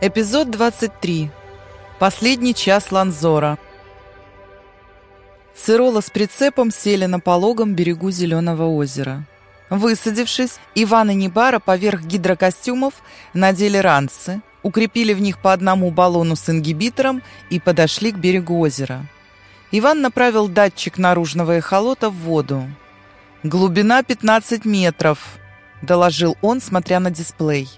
Эпизод 23. Последний час Ланзора. Цирола с прицепом сели на пологом берегу Зеленого озера. Высадившись, Иван и Небара поверх гидрокостюмов надели ранцы, укрепили в них по одному баллону с ингибитором и подошли к берегу озера. Иван направил датчик наружного эхолота в воду. «Глубина 15 метров», — доложил он, смотря на дисплей.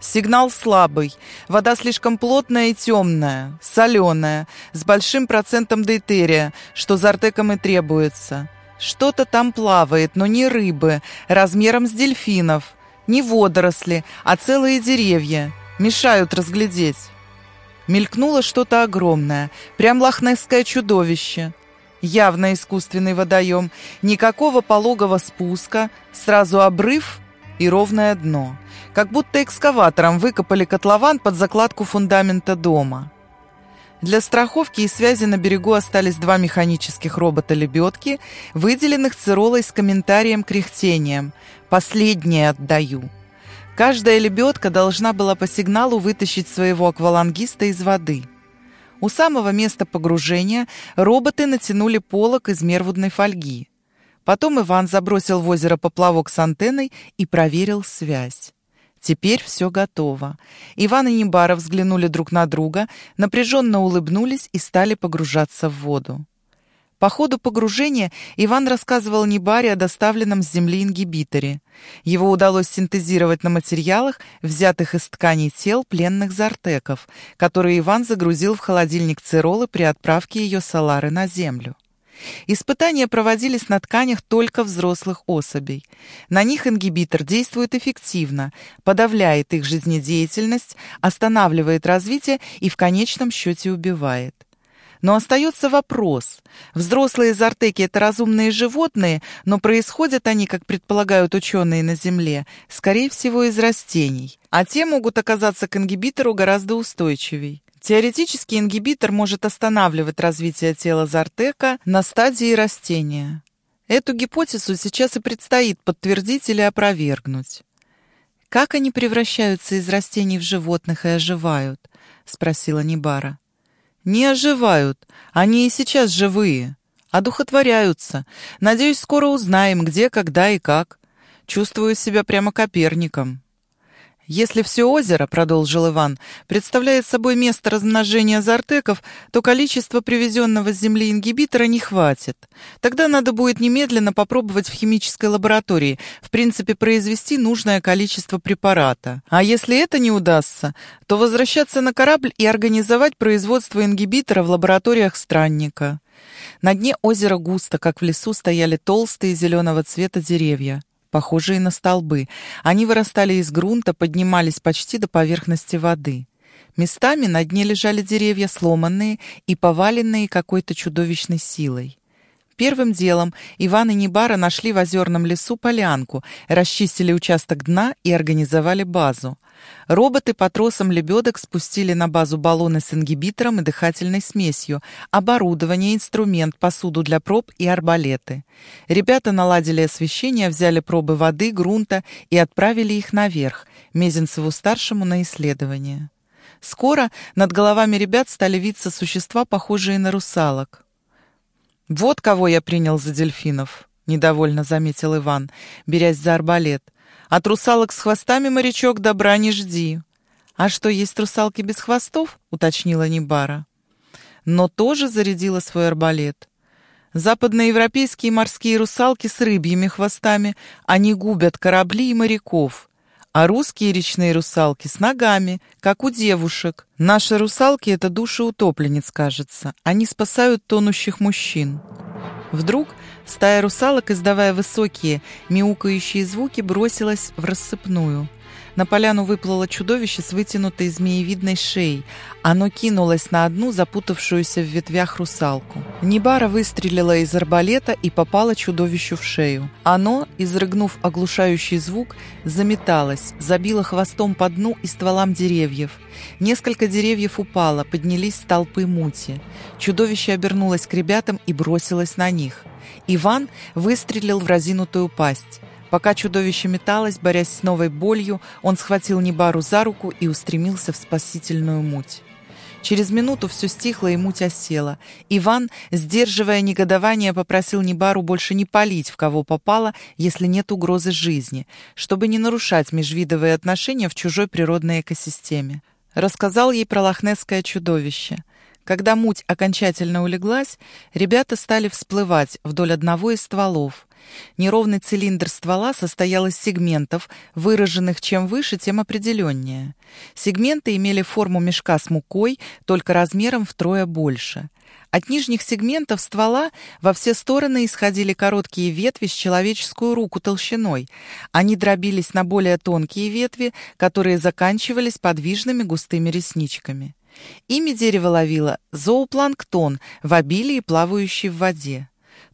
Сигнал слабый. Вода слишком плотная и темная, соленая, с большим процентом дейтерия, что зартеком и требуется. Что-то там плавает, но не рыбы, размером с дельфинов. Не водоросли, а целые деревья. Мешают разглядеть. Мелькнуло что-то огромное, прям лохнесское чудовище. Явно искусственный водоем, никакого пологого спуска, сразу обрыв и ровное дно. Как будто экскаватором выкопали котлован под закладку фундамента дома. Для страховки и связи на берегу остались два механических робота-лебедки, выделенных Циролой с комментарием-кряхтением. «Последнее отдаю». Каждая лебедка должна была по сигналу вытащить своего аквалангиста из воды. У самого места погружения роботы натянули полок из мервудной фольги. Потом Иван забросил в озеро поплавок с антенной и проверил связь. Теперь все готово. Иван и Небара взглянули друг на друга, напряженно улыбнулись и стали погружаться в воду. По ходу погружения Иван рассказывал Небаре о доставленном с Земли ингибиторе. Его удалось синтезировать на материалах, взятых из тканей тел пленных зартеков, которые Иван загрузил в холодильник Циролы при отправке ее Салары на Землю. Испытания проводились на тканях только взрослых особей. На них ингибитор действует эффективно, подавляет их жизнедеятельность, останавливает развитие и в конечном счете убивает. Но остается вопрос. Взрослые зартеки – это разумные животные, но происходят они, как предполагают ученые на Земле, скорее всего из растений, а те могут оказаться к ингибитору гораздо устойчивей. Теоретически ингибитор может останавливать развитие тела Зартека на стадии растения. Эту гипотезу сейчас и предстоит подтвердить или опровергнуть. «Как они превращаются из растений в животных и оживают?» — спросила Нибара. «Не оживают. Они и сейчас живые. Одухотворяются. Надеюсь, скоро узнаем, где, когда и как. Чувствую себя прямо Коперником». «Если все озеро, — продолжил Иван, — представляет собой место размножения зартеков, то количество привезенного с земли ингибитора не хватит. Тогда надо будет немедленно попробовать в химической лаборатории, в принципе, произвести нужное количество препарата. А если это не удастся, то возвращаться на корабль и организовать производство ингибитора в лабораториях странника». На дне озера густо, как в лесу, стояли толстые зеленого цвета деревья похожие на столбы. Они вырастали из грунта, поднимались почти до поверхности воды. Местами на дне лежали деревья, сломанные и поваленные какой-то чудовищной силой. Первым делом Иван и Небара нашли в озерном лесу полянку, расчистили участок дна и организовали базу. Роботы по тросам лебедок спустили на базу баллоны с ингибитором и дыхательной смесью, оборудование, инструмент, посуду для проб и арбалеты. Ребята наладили освещение, взяли пробы воды, грунта и отправили их наверх, Мезенцеву-старшему на исследование. Скоро над головами ребят стали виться существа, похожие на русалок. «Вот кого я принял за дельфинов», — недовольно заметил Иван, берясь за арбалет — от русалок с хвостами, морячок, добра не жди. А что, есть русалки без хвостов? Уточнила Небара. Но тоже зарядила свой арбалет. Западноевропейские морские русалки с рыбьими хвостами, они губят корабли и моряков. А русские речные русалки с ногами, как у девушек. Наши русалки — это души утопленниц, кажется. Они спасают тонущих мужчин. Вдруг стая русалок, издавая высокие, мяукающие звуки, бросилась в рассыпную. На поляну выплыло чудовище с вытянутой змеевидной шеей. Оно кинулось на одну запутавшуюся в ветвях русалку. Небара выстрелила из арбалета и попала чудовищу в шею. Оно, изрыгнув оглушающий звук, заметалось, забило хвостом по дну и стволам деревьев. Несколько деревьев упало, поднялись столпы мути. Чудовище обернулось к ребятам и бросилось на них. Иван выстрелил в разинутую пасть. Пока чудовище металось, борясь с новой болью, он схватил Небару за руку и устремился в спасительную муть. Через минуту все стихло и муть осела. Иван, сдерживая негодование, попросил Небару больше не палить, в кого попало, если нет угрозы жизни, чтобы не нарушать межвидовые отношения в чужой природной экосистеме. Рассказал ей про лохнесское чудовище. Когда муть окончательно улеглась, ребята стали всплывать вдоль одного из стволов. Неровный цилиндр ствола состоял из сегментов, выраженных чем выше, тем определеннее. Сегменты имели форму мешка с мукой, только размером втрое больше. От нижних сегментов ствола во все стороны исходили короткие ветви с человеческую руку толщиной. Они дробились на более тонкие ветви, которые заканчивались подвижными густыми ресничками. Ими дерево ловило зоопланктон в обилии, плавающий в воде.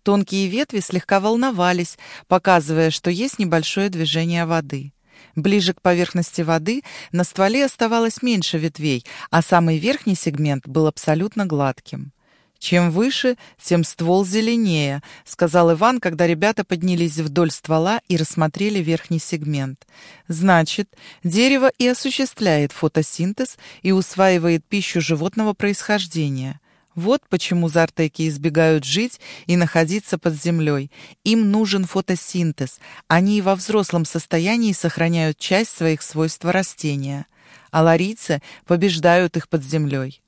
Тонкие ветви слегка волновались, показывая, что есть небольшое движение воды. Ближе к поверхности воды на стволе оставалось меньше ветвей, а самый верхний сегмент был абсолютно гладким. «Чем выше, тем ствол зеленее», — сказал Иван, когда ребята поднялись вдоль ствола и рассмотрели верхний сегмент. «Значит, дерево и осуществляет фотосинтез и усваивает пищу животного происхождения. Вот почему зартеки избегают жить и находиться под землей. Им нужен фотосинтез. Они и во взрослом состоянии сохраняют часть своих свойств растения. А ларийцы побеждают их под землей.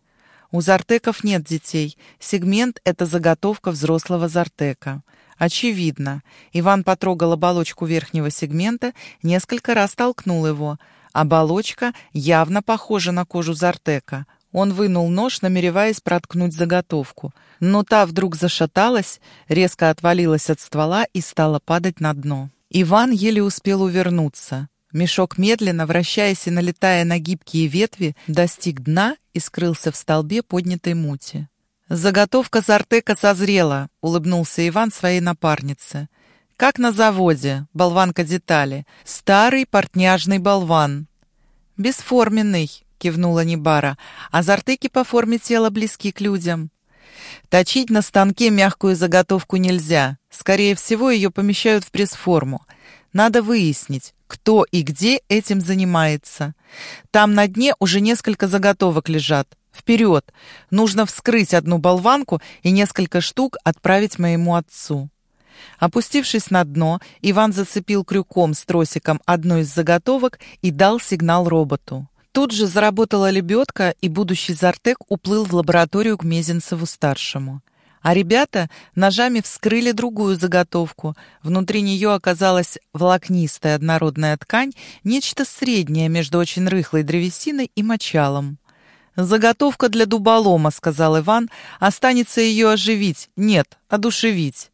У зартеков нет детей. Сегмент — это заготовка взрослого зартека. Очевидно. Иван потрогал оболочку верхнего сегмента, несколько раз толкнул его. Оболочка явно похожа на кожу зартека — он вынул нож, намереваясь проткнуть заготовку. Но та вдруг зашаталась, резко отвалилась от ствола и стала падать на дно. Иван еле успел увернуться. Мешок медленно, вращаясь и налетая на гибкие ветви, достиг дна и скрылся в столбе поднятой мути. «Заготовка Зартека созрела», — улыбнулся Иван своей напарнице. «Как на заводе, болванка детали. Старый портняжный болван». «Бесформенный», — кивнула Небара. «Азартыки по форме тела близки к людям». «Точить на станке мягкую заготовку нельзя. Скорее всего, ее помещают в пресс-форму. Надо выяснить, кто и где этим занимается. Там на дне уже несколько заготовок лежат. Вперед! Нужно вскрыть одну болванку и несколько штук отправить моему отцу». Опустившись на дно, Иван зацепил крюком с тросиком одну из заготовок и дал сигнал роботу. Тут же заработала лебедка, и будущий Зартек уплыл в лабораторию к Мезенцеву-старшему. А ребята ножами вскрыли другую заготовку. Внутри нее оказалась волокнистая однородная ткань, нечто среднее между очень рыхлой древесиной и мочалом. «Заготовка для дуболома», — сказал Иван. «Останется ее оживить. Нет, одушевить».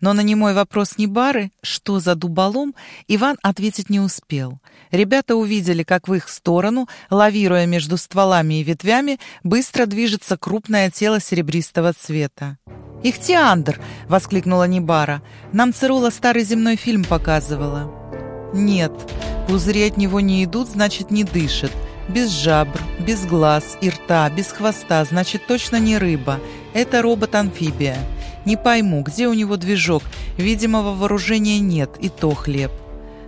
Но на немой вопрос Небары, что за дуболом, Иван ответить не успел. Ребята увидели, как в их сторону, лавируя между стволами и ветвями, быстро движется крупное тело серебристого цвета. «Ихтиандр!» — воскликнула Небара. «Нам Цирула старый земной фильм показывала». «Нет, пузыри от него не идут, значит, не дышит. Без жабр, без глаз и рта, без хвоста, значит, точно не рыба. Это робот-амфибия. Не пойму, где у него движок. Видимого вооружения нет, и то хлеб.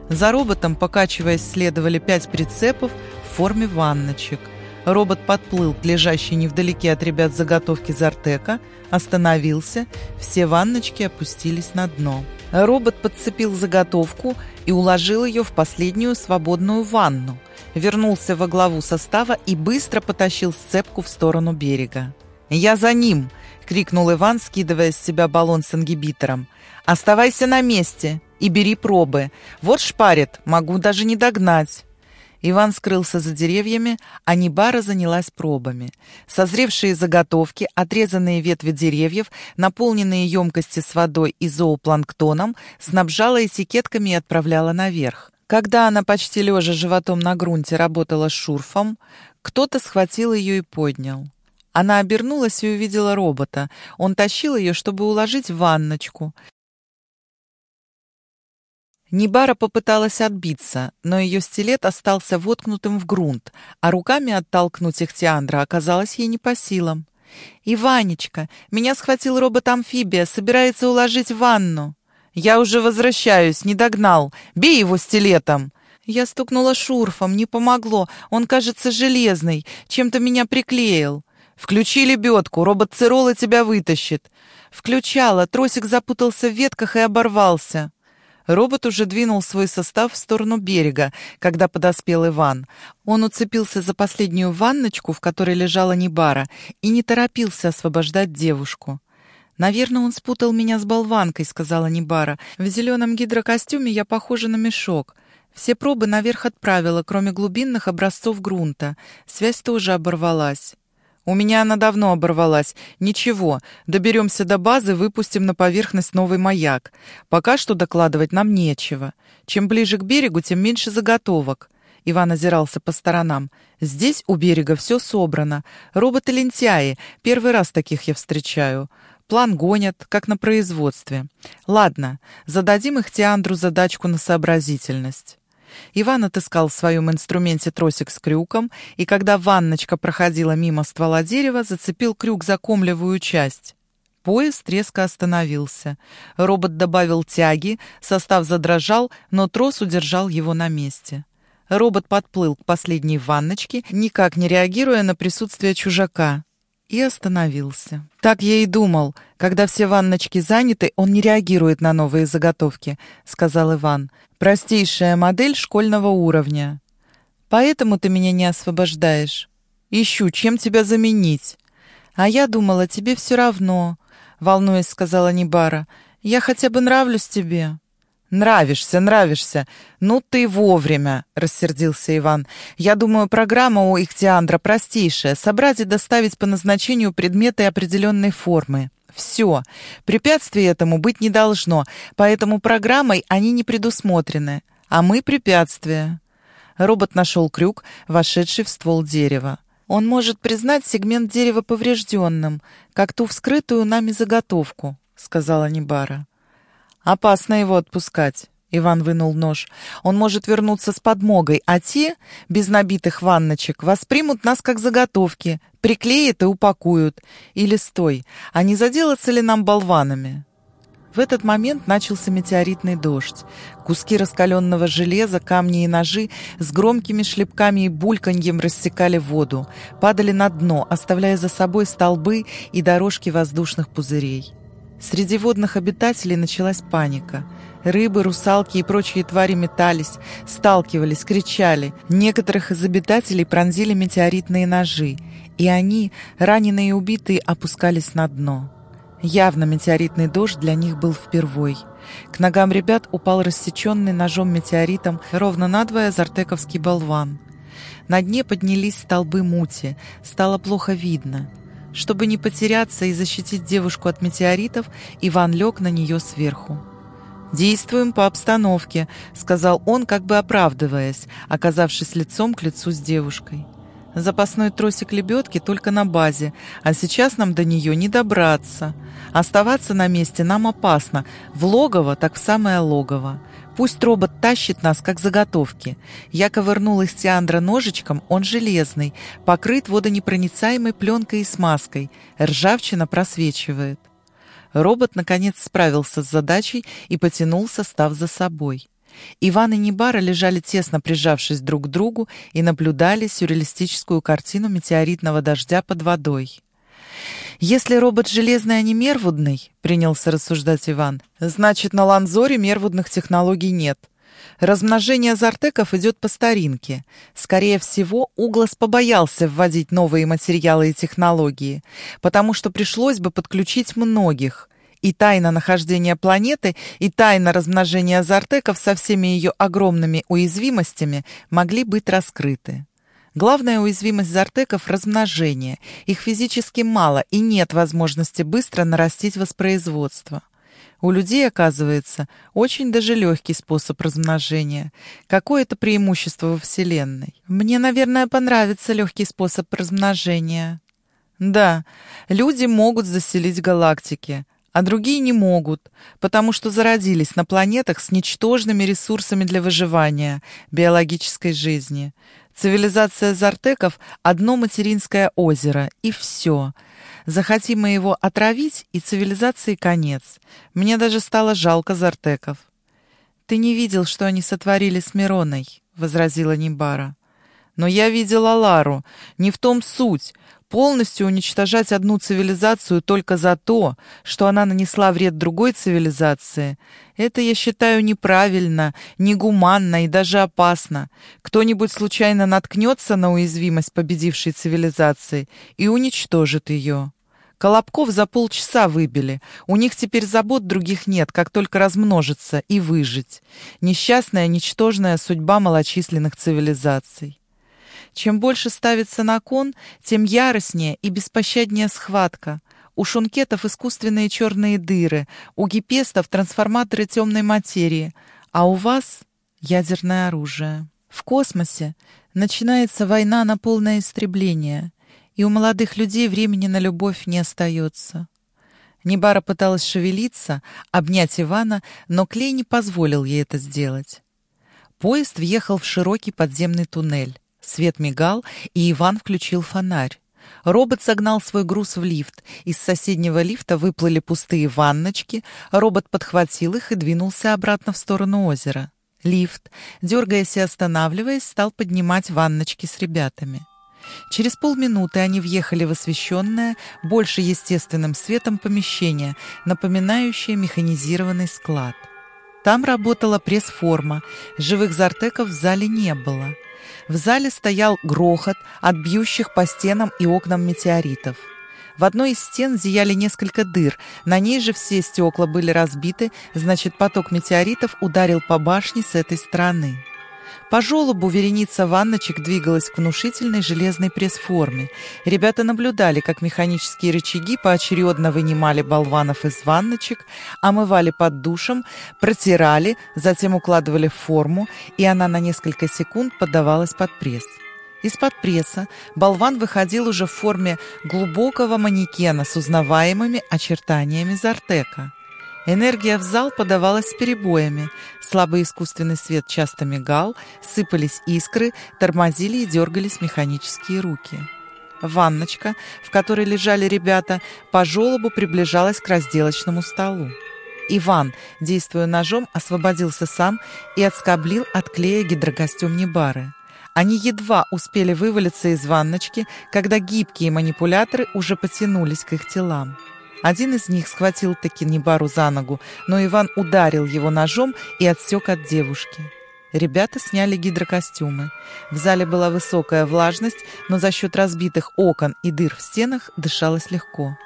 За роботом, покачиваясь, следовали пять прицепов в форме ванночек. Робот подплыл к лежащей невдалеке от ребят заготовки Зартека, остановился, все ванночки опустились на дно. Робот подцепил заготовку и уложил ее в последнюю свободную ванну, вернулся во главу состава и быстро потащил сцепку в сторону берега. «Я за ним!» — крикнул Иван, скидывая с себя баллон с ингибитором. «Оставайся на месте и бери пробы. Вот шпарит, могу даже не догнать». Иван скрылся за деревьями, а Небара занялась пробами. Созревшие заготовки, отрезанные ветви деревьев, наполненные емкости с водой и зоопланктоном, снабжала этикетками и отправляла наверх. Когда она почти лежа животом на грунте работала шурфом, кто-то схватил ее и поднял. Она обернулась и увидела робота. Он тащил ее, чтобы уложить в ванночку. Нибара попыталась отбиться, но ее стилет остался воткнутым в грунт, а руками оттолкнуть их Тиандра оказалось ей не по силам. «Иванечка, меня схватил робот-амфибия, собирается уложить в ванну». «Я уже возвращаюсь, не догнал. Бей его стилетом!» Я стукнула шурфом, не помогло. Он, кажется, железный. Чем-то меня приклеил. «Включи лебедку, робот Цирола тебя вытащит». Включала, тросик запутался в ветках и оборвался. Робот уже двинул свой состав в сторону берега, когда подоспел Иван. Он уцепился за последнюю ванночку, в которой лежала Небара, и не торопился освобождать девушку. «Наверное, он спутал меня с болванкой», — сказала Небара. «В зеленом гидрокостюме я похожа на мешок. Все пробы наверх отправила, кроме глубинных образцов грунта. Связь тоже оборвалась». «У меня она давно оборвалась. Ничего, доберемся до базы, выпустим на поверхность новый маяк. Пока что докладывать нам нечего. Чем ближе к берегу, тем меньше заготовок». Иван озирался по сторонам. «Здесь у берега все собрано. Роботы-лентяи. Первый раз таких я встречаю. План гонят, как на производстве. Ладно, зададим их Теандру задачку на сообразительность». Иван отыскал в своем инструменте тросик с крюком, и когда ванночка проходила мимо ствола дерева, зацепил крюк за комлевую часть. Поезд резко остановился. Робот добавил тяги, состав задрожал, но трос удержал его на месте. Робот подплыл к последней ванночке, никак не реагируя на присутствие чужака и остановился. «Так я и думал. Когда все ванночки заняты, он не реагирует на новые заготовки», — сказал Иван. «Простейшая модель школьного уровня. Поэтому ты меня не освобождаешь. Ищу, чем тебя заменить». «А я думала, тебе все равно», — волнуясь, сказала Небара. «Я хотя бы нравлюсь тебе». «Нравишься, нравишься. Ну ты вовремя», — рассердился Иван. «Я думаю, программа у Ихтиандра простейшая. Собрать и доставить по назначению предметы определенной формы. Все. Препятствий этому быть не должно, поэтому программой они не предусмотрены. А мы — препятствия». Робот нашел крюк, вошедший в ствол дерева. Он может признать сегмент дерева поврежденным, как ту вскрытую нами заготовку, — сказала Небара. «Опасно его отпускать». Иван вынул нож. «Он может вернуться с подмогой, а те, без набитых ванночек, воспримут нас как заготовки, приклеят и упакуют. Или стой, а не заделаться ли нам болванами?» В этот момент начался метеоритный дождь. Куски раскаленного железа, камни и ножи с громкими шлепками и бульканьем рассекали воду, падали на дно, оставляя за собой столбы и дорожки воздушных пузырей. Среди водных обитателей началась паника. Рыбы, русалки и прочие твари метались, сталкивались, кричали. Некоторых из обитателей пронзили метеоритные ножи, и они, раненые и убитые, опускались на дно. Явно метеоритный дождь для них был впервой. К ногам ребят упал рассеченный ножом метеоритом ровно надвое зартековский болван. На дне поднялись столбы мути, стало плохо видно — чтобы не потеряться и защитить девушку от метеоритов, Иван лег на нее сверху. «Действуем по обстановке», — сказал он, как бы оправдываясь, оказавшись лицом к лицу с девушкой. «Запасной тросик лебедки только на базе, а сейчас нам до нее не добраться. Оставаться на месте нам опасно, в логово так в самое логово. Пусть робот тащит нас, как заготовки. Я ковырнул из Тиандра ножичком, он железный, покрыт водонепроницаемой пленкой и смазкой. Ржавчина просвечивает. Робот, наконец, справился с задачей и потянул состав за собой. Иван и Небара лежали тесно прижавшись друг к другу и наблюдали сюрреалистическую картину метеоритного дождя под водой. «Если робот железный, а не мервудный», — принялся рассуждать Иван, «значит, на Ланзоре мервудных технологий нет. Размножение зартеков идет по старинке. Скорее всего, Углас побоялся вводить новые материалы и технологии, потому что пришлось бы подключить многих. И тайна нахождения планеты, и тайна размножения зартеков со всеми ее огромными уязвимостями могли быть раскрыты. Главная уязвимость зартеков – размножение. Их физически мало и нет возможности быстро нарастить воспроизводство. У людей, оказывается, очень даже легкий способ размножения. Какое это преимущество во Вселенной? Мне, наверное, понравится легкий способ размножения. Да, люди могут заселить галактики, а другие не могут, потому что зародились на планетах с ничтожными ресурсами для выживания, биологической жизни. Цивилизация зартеков — одно материнское озеро, и все. Захотим мы его отравить, и цивилизации конец. Мне даже стало жалко зартеков. «Ты не видел, что они сотворили с Мироной», — возразила Нибара. «Но я видела Лару. Не в том суть полностью уничтожать одну цивилизацию только за то, что она нанесла вред другой цивилизации, это, я считаю, неправильно, негуманно и даже опасно. Кто-нибудь случайно наткнется на уязвимость победившей цивилизации и уничтожит ее. Колобков за полчаса выбили. У них теперь забот других нет, как только размножиться и выжить. Несчастная, ничтожная судьба малочисленных цивилизаций. Чем больше ставится на кон, тем яростнее и беспощаднее схватка. У шункетов искусственные черные дыры, у гипестов трансформаторы темной материи, а у вас ядерное оружие. В космосе начинается война на полное истребление, и у молодых людей времени на любовь не остается. Небара пыталась шевелиться, обнять Ивана, но Клей не позволил ей это сделать. Поезд въехал в широкий подземный туннель. Свет мигал, и Иван включил фонарь. Робот загнал свой груз в лифт. Из соседнего лифта выплыли пустые ванночки. Робот подхватил их и двинулся обратно в сторону озера. Лифт, дергаясь и останавливаясь, стал поднимать ванночки с ребятами. Через полминуты они въехали в освещенное, больше естественным светом помещение, напоминающее механизированный склад. Там работала пресс-форма, живых зартеков в зале не было. В зале стоял грохот от бьющих по стенам и окнам метеоритов. В одной из стен зияли несколько дыр, на ней же все стекла были разбиты, значит, поток метеоритов ударил по башне с этой стороны. По желобу вереница ванночек двигалась к внушительной железной пресс-форме. Ребята наблюдали, как механические рычаги поочередно вынимали болванов из ванночек, омывали под душем, протирали, затем укладывали в форму, и она на несколько секунд поддавалась под пресс. Из-под пресса болван выходил уже в форме глубокого манекена с узнаваемыми очертаниями Зартека. Энергия в зал подавалась с перебоями. Слабый искусственный свет часто мигал, сыпались искры, тормозили и дергались механические руки. Ванночка, в которой лежали ребята, по желобу приближалась к разделочному столу. Иван, действуя ножом, освободился сам и отскоблил от клея гидрокостюм Небары. Они едва успели вывалиться из ванночки, когда гибкие манипуляторы уже потянулись к их телам. Один из них схватил таки Небару за ногу, но Иван ударил его ножом и отсек от девушки. Ребята сняли гидрокостюмы. В зале была высокая влажность, но за счет разбитых окон и дыр в стенах дышалось легко.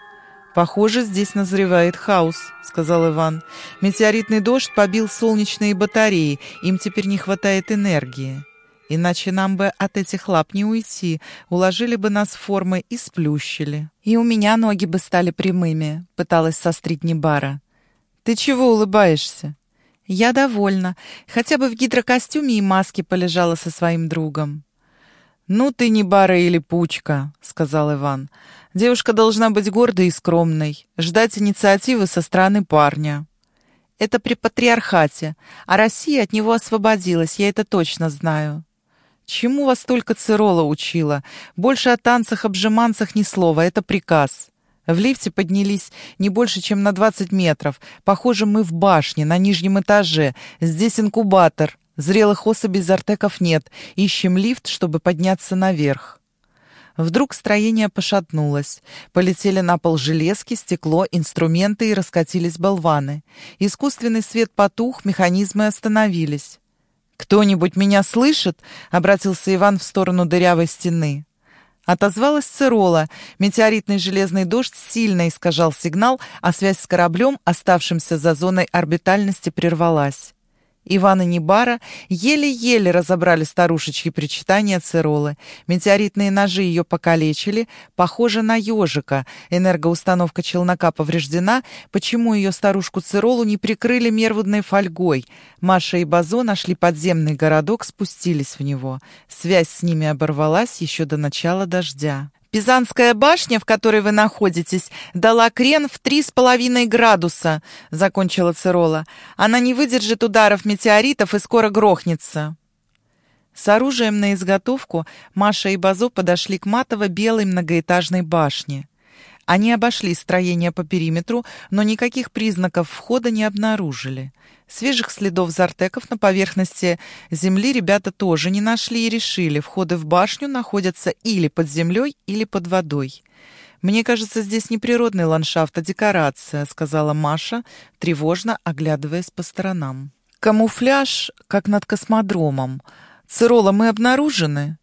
«Похоже, здесь назревает хаос», — сказал Иван. «Метеоритный дождь побил солнечные батареи, им теперь не хватает энергии». Иначе нам бы от этих лап не уйти, уложили бы нас формы и сплющили. И у меня ноги бы стали прямыми, пыталась сострить Небара. Ты чего улыбаешься? Я довольна. Хотя бы в гидрокостюме и маске полежала со своим другом. «Ну ты не бара или пучка», — сказал Иван. «Девушка должна быть гордой и скромной, ждать инициативы со стороны парня». «Это при патриархате, а Россия от него освободилась, я это точно знаю». Чему вас только Цирола учила? Больше о танцах-обжиманцах ни слова, это приказ. В лифте поднялись не больше, чем на 20 метров. Похоже, мы в башне, на нижнем этаже. Здесь инкубатор. Зрелых особей зартеков нет. Ищем лифт, чтобы подняться наверх. Вдруг строение пошатнулось. Полетели на пол железки, стекло, инструменты и раскатились болваны. Искусственный свет потух, механизмы остановились. «Кто-нибудь меня слышит?» — обратился Иван в сторону дырявой стены. Отозвалась Цирола. Метеоритный железный дождь сильно искажал сигнал, а связь с кораблем, оставшимся за зоной орбитальности, прервалась. Иван и Небара еле-еле разобрали старушечьи причитания Циролы. Метеоритные ножи ее покалечили, похоже на ежика. Энергоустановка челнока повреждена. Почему ее старушку Циролу не прикрыли мервудной фольгой? Маша и Базо нашли подземный городок, спустились в него. Связь с ними оборвалась еще до начала дождя. «Пизанская башня, в которой вы находитесь, дала крен в три с половиной градуса», — закончила Цирола. «Она не выдержит ударов метеоритов и скоро грохнется». С оружием на изготовку Маша и Базо подошли к матово-белой многоэтажной башне. Они обошли строение по периметру, но никаких признаков входа не обнаружили. Свежих следов зартеков на поверхности земли ребята тоже не нашли и решили, входы в башню находятся или под землей, или под водой. «Мне кажется, здесь не природный ландшафт, а декорация», — сказала Маша, тревожно оглядываясь по сторонам. «Камуфляж, как над космодромом», «Цирола, мы обнаружены?»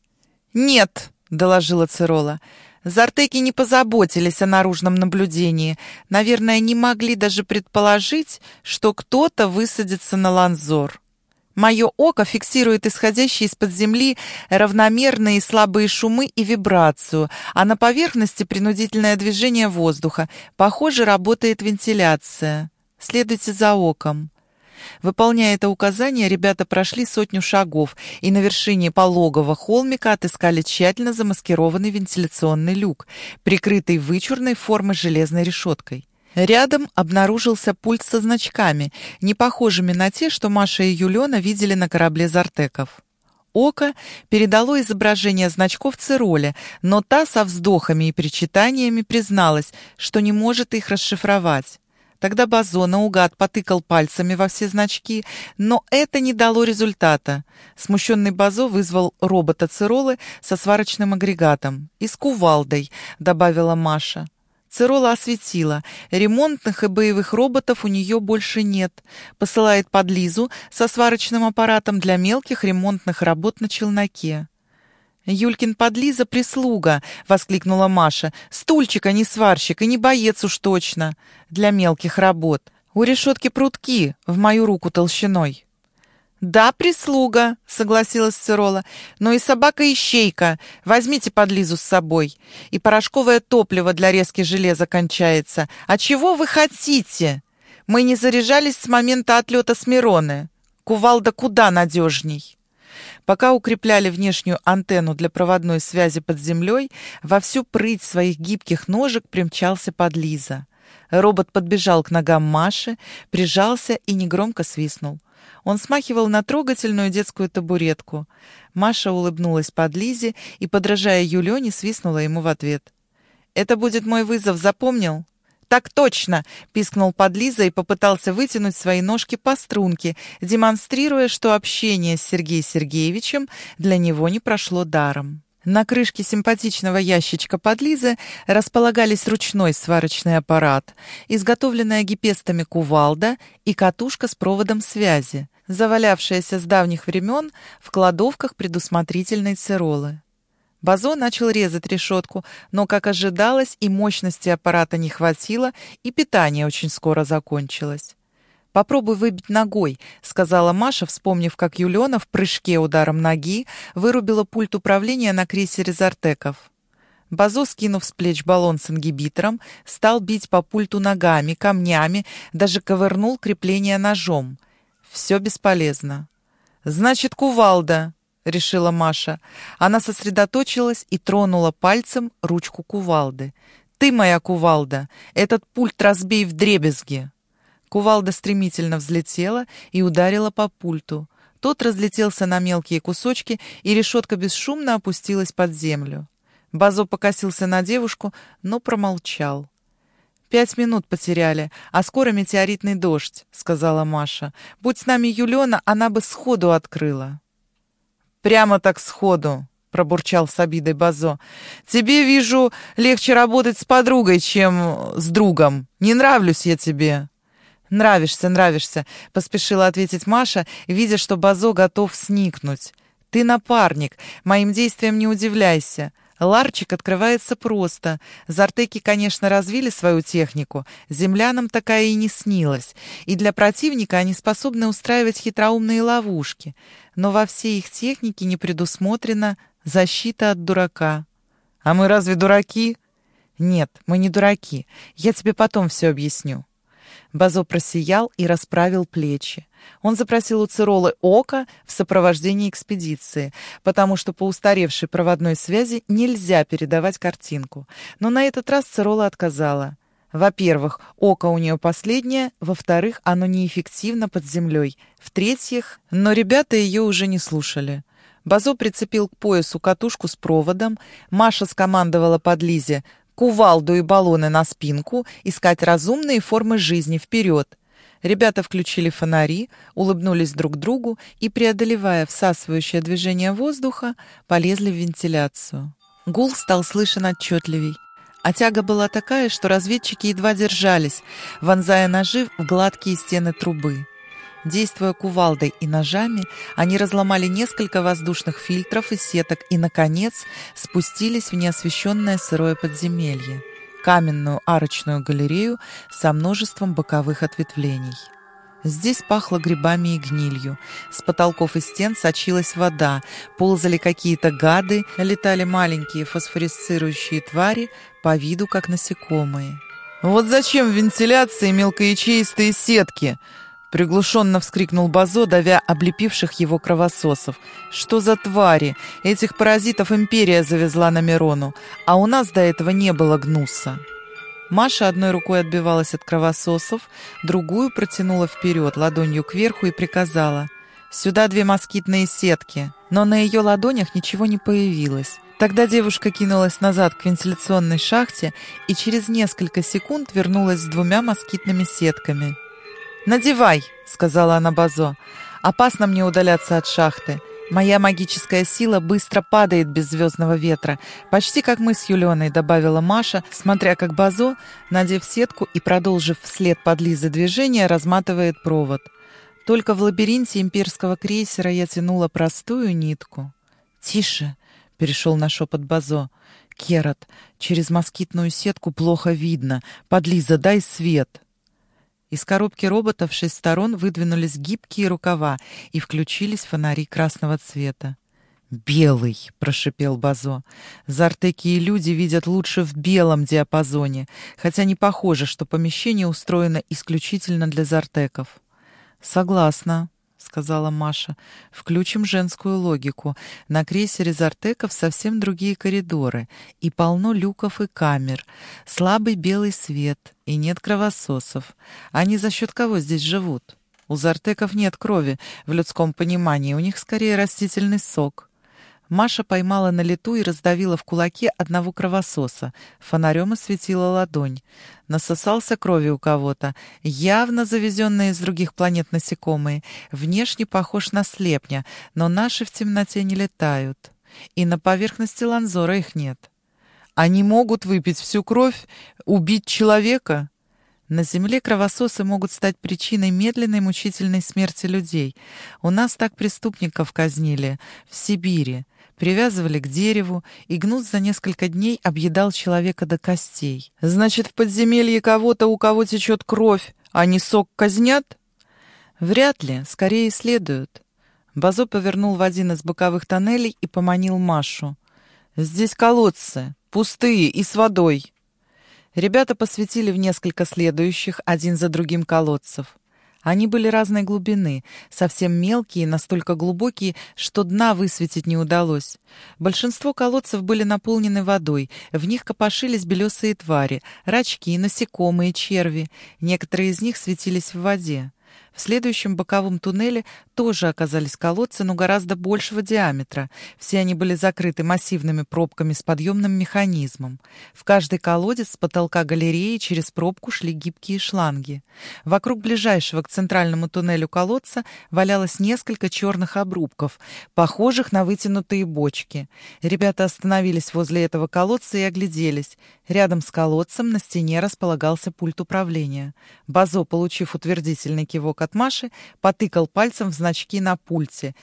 «Нет», — доложила Цирола. «Зартеки не позаботились о наружном наблюдении. Наверное, не могли даже предположить, что кто-то высадится на Ланзор. Мое око фиксирует исходящие из-под земли равномерные слабые шумы и вибрацию, а на поверхности принудительное движение воздуха. Похоже, работает вентиляция. Следуйте за оком». Выполняя это указание, ребята прошли сотню шагов и на вершине пологого холмика отыскали тщательно замаскированный вентиляционный люк, прикрытый вычурной формы железной решеткой. Рядом обнаружился пульт со значками, не похожими на те, что Маша и Юлена видели на корабле «Зартеков». Око передало изображение значков Цироле, но та со вздохами и причитаниями призналась, что не может их расшифровать. Тогда Базо наугад потыкал пальцами во все значки, но это не дало результата. Смущенный Базо вызвал робота Циролы со сварочным агрегатом. «И с кувалдой», — добавила Маша. Цирола осветила. Ремонтных и боевых роботов у нее больше нет. Посылает под Лизу со сварочным аппаратом для мелких ремонтных работ на челноке. «Юлькин подлиза прислуга!» — воскликнула Маша. «Стульчик, а не сварщик, и не боец уж точно. Для мелких работ. У решетки прутки в мою руку толщиной». «Да, прислуга», — согласилась Цирола. «Но и собака-ищейка. Возьмите подлизу с собой. И порошковое топливо для резки железа кончается. А чего вы хотите? Мы не заряжались с момента отлета с. Кувалда куда надежней». Пока укрепляли внешнюю антенну для проводной связи под землей, во всю прыть своих гибких ножек примчался подлиза. Робот подбежал к ногам Маши, прижался и негромко свистнул. Он смахивал на трогательную детскую табуретку. Маша улыбнулась подлизе и, подражая Юлене, свистнула ему в ответ. «Это будет мой вызов, запомнил?» «Так точно!» — пискнул подлиза и попытался вытянуть свои ножки по струнке, демонстрируя, что общение с Сергеем Сергеевичем для него не прошло даром. На крышке симпатичного ящичка подлизы располагались ручной сварочный аппарат, изготовленная гипестами кувалда и катушка с проводом связи, завалявшаяся с давних времен в кладовках предусмотрительной циролы. Базо начал резать решетку, но, как ожидалось, и мощности аппарата не хватило, и питание очень скоро закончилось. «Попробуй выбить ногой», — сказала Маша, вспомнив, как Юлена в прыжке ударом ноги вырубила пульт управления на крейсере «Зартеков». Базо, скинув с плеч баллон с ингибитором, стал бить по пульту ногами, камнями, даже ковырнул крепление ножом. Все бесполезно. «Значит, кувалда», — решила Маша. Она сосредоточилась и тронула пальцем ручку кувалды. «Ты моя кувалда! Этот пульт разбей в дребезги!» Кувалда стремительно взлетела и ударила по пульту. Тот разлетелся на мелкие кусочки, и решетка бесшумно опустилась под землю. Базо покосился на девушку, но промолчал. «Пять минут потеряли, а скоро метеоритный дождь», — сказала Маша. «Будь с нами Юлена, она бы сходу открыла». «Прямо так сходу», — пробурчал с обидой Базо. «Тебе, вижу, легче работать с подругой, чем с другом. Не нравлюсь я тебе». «Нравишься, нравишься», — поспешила ответить Маша, видя, что Базо готов сникнуть. «Ты напарник, моим действиям не удивляйся. Ларчик открывается просто. Зартеки, конечно, развили свою технику. Землянам такая и не снилась. И для противника они способны устраивать хитроумные ловушки. Но во всей их технике не предусмотрена защита от дурака. А мы разве дураки? Нет, мы не дураки. Я тебе потом все объясню. Базо просиял и расправил плечи. Он запросил у Циролы око в сопровождении экспедиции, потому что по устаревшей проводной связи нельзя передавать картинку. Но на этот раз Цирола отказала. Во-первых, око у нее последнее, во-вторых, оно неэффективно под землей, в-третьих, но ребята ее уже не слушали. Базо прицепил к поясу катушку с проводом, Маша скомандовала под Лизе кувалду и баллоны на спинку, искать разумные формы жизни вперед. Ребята включили фонари, улыбнулись друг другу и, преодолевая всасывающее движение воздуха, полезли в вентиляцию. Гул стал слышен отчетливей. А тяга была такая, что разведчики едва держались, вонзая ножи в гладкие стены трубы. Действуя кувалдой и ножами, они разломали несколько воздушных фильтров и сеток и, наконец, спустились в неосвещенное сырое подземелье, каменную арочную галерею со множеством боковых ответвлений. Здесь пахло грибами и гнилью. С потолков и стен сочилась вода, ползали какие-то гады, летали маленькие фосфорисцирующие твари, по виду как насекомые. «Вот зачем в вентиляции мелкоячеистые сетки?» Приглушенно вскрикнул Базо, давя облепивших его кровососов. «Что за твари? Этих паразитов империя завезла на Мирону, а у нас до этого не было гнуса». Маша одной рукой отбивалась от кровососов, другую протянула вперед, ладонью кверху и приказала. «Сюда две москитные сетки». Но на ее ладонях ничего не появилось. Тогда девушка кинулась назад к вентиляционной шахте и через несколько секунд вернулась с двумя москитными сетками. «Надевай», — сказала она Базо. «Опасно мне удаляться от шахты. Моя магическая сила быстро падает без звездного ветра, почти как мы с Юленой», — добавила Маша, смотря как Базо, надев сетку и продолжив вслед под Лизы движение, разматывает провод. Только в лабиринте имперского крейсера я тянула простую нитку. «Тише!» — перешел на шепот Базо. «Керат, через москитную сетку плохо видно. Подлиза, дай свет!» Из коробки робота в шесть сторон выдвинулись гибкие рукава и включились фонари красного цвета. «Белый!» — прошипел Базо. «Зартеки и люди видят лучше в белом диапазоне, хотя не похоже, что помещение устроено исключительно для зартеков». «Согласна», сказала Маша. «Включим женскую логику. На крейсере Зартеков совсем другие коридоры, и полно люков и камер, слабый белый свет, и нет кровососов. Они за счет кого здесь живут? У Зартеков нет крови, в людском понимании, у них скорее растительный сок». Маша поймала на лету и раздавила в кулаке одного кровососа. Фонарем осветила ладонь. Насосался крови у кого-то. Явно завезенные из других планет насекомые. Внешне похож на слепня, но наши в темноте не летают. И на поверхности ланзора их нет. Они могут выпить всю кровь, убить человека? На Земле кровососы могут стать причиной медленной мучительной смерти людей. У нас так преступников казнили, в Сибири привязывали к дереву, и гнут за несколько дней объедал человека до костей. Значит, в подземелье кого-то, у кого течет кровь, а не сок казнят? Вряд ли, скорее следуют. Базо повернул в один из боковых тоннелей и поманил Машу. «Здесь колодцы, пустые и с водой». Ребята посветили в несколько следующих, один за другим колодцев. Они были разной глубины, совсем мелкие, настолько глубокие, что дна высветить не удалось. Большинство колодцев были наполнены водой, в них копошились белесые твари, рачки, насекомые, черви. Некоторые из них светились в воде. В следующем боковом туннеле тоже оказались колодцы, но гораздо большего диаметра. Все они были закрыты массивными пробками с подъемным механизмом. В каждый колодец с потолка галереи через пробку шли гибкие шланги. Вокруг ближайшего к центральному туннелю колодца валялось несколько черных обрубков, похожих на вытянутые бочки. Ребята остановились возле этого колодца и огляделись. Рядом с колодцем на стене располагался пульт управления. Базо, получив утвердительный кивок от Маши, потыкал пальцем в значки на пульте.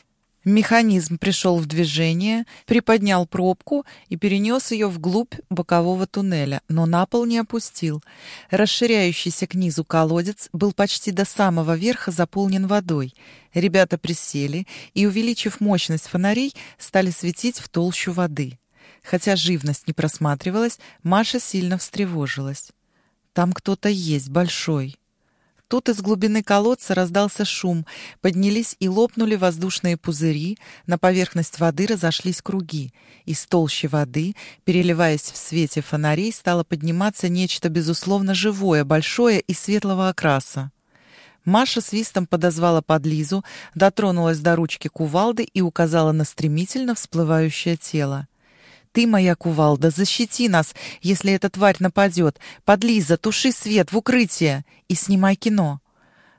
Механизм пришел в движение, приподнял пробку и перенес ее вглубь бокового туннеля, но на пол не опустил. Расширяющийся к низу колодец был почти до самого верха заполнен водой. Ребята присели и, увеличив мощность фонарей, стали светить в толщу воды. Хотя живность не просматривалась, Маша сильно встревожилась. «Там кто-то есть, большой». Тут из глубины колодца раздался шум, поднялись и лопнули воздушные пузыри, на поверхность воды разошлись круги. Из толщи воды, переливаясь в свете фонарей, стало подниматься нечто безусловно живое, большое и светлого окраса. Маша свистом подозвала подлизу, дотронулась до ручки кувалды и указала на стремительно всплывающее тело. «Ты, моя кувалда, защити нас, если эта тварь нападет. Подлиза, туши свет в укрытие и снимай кино».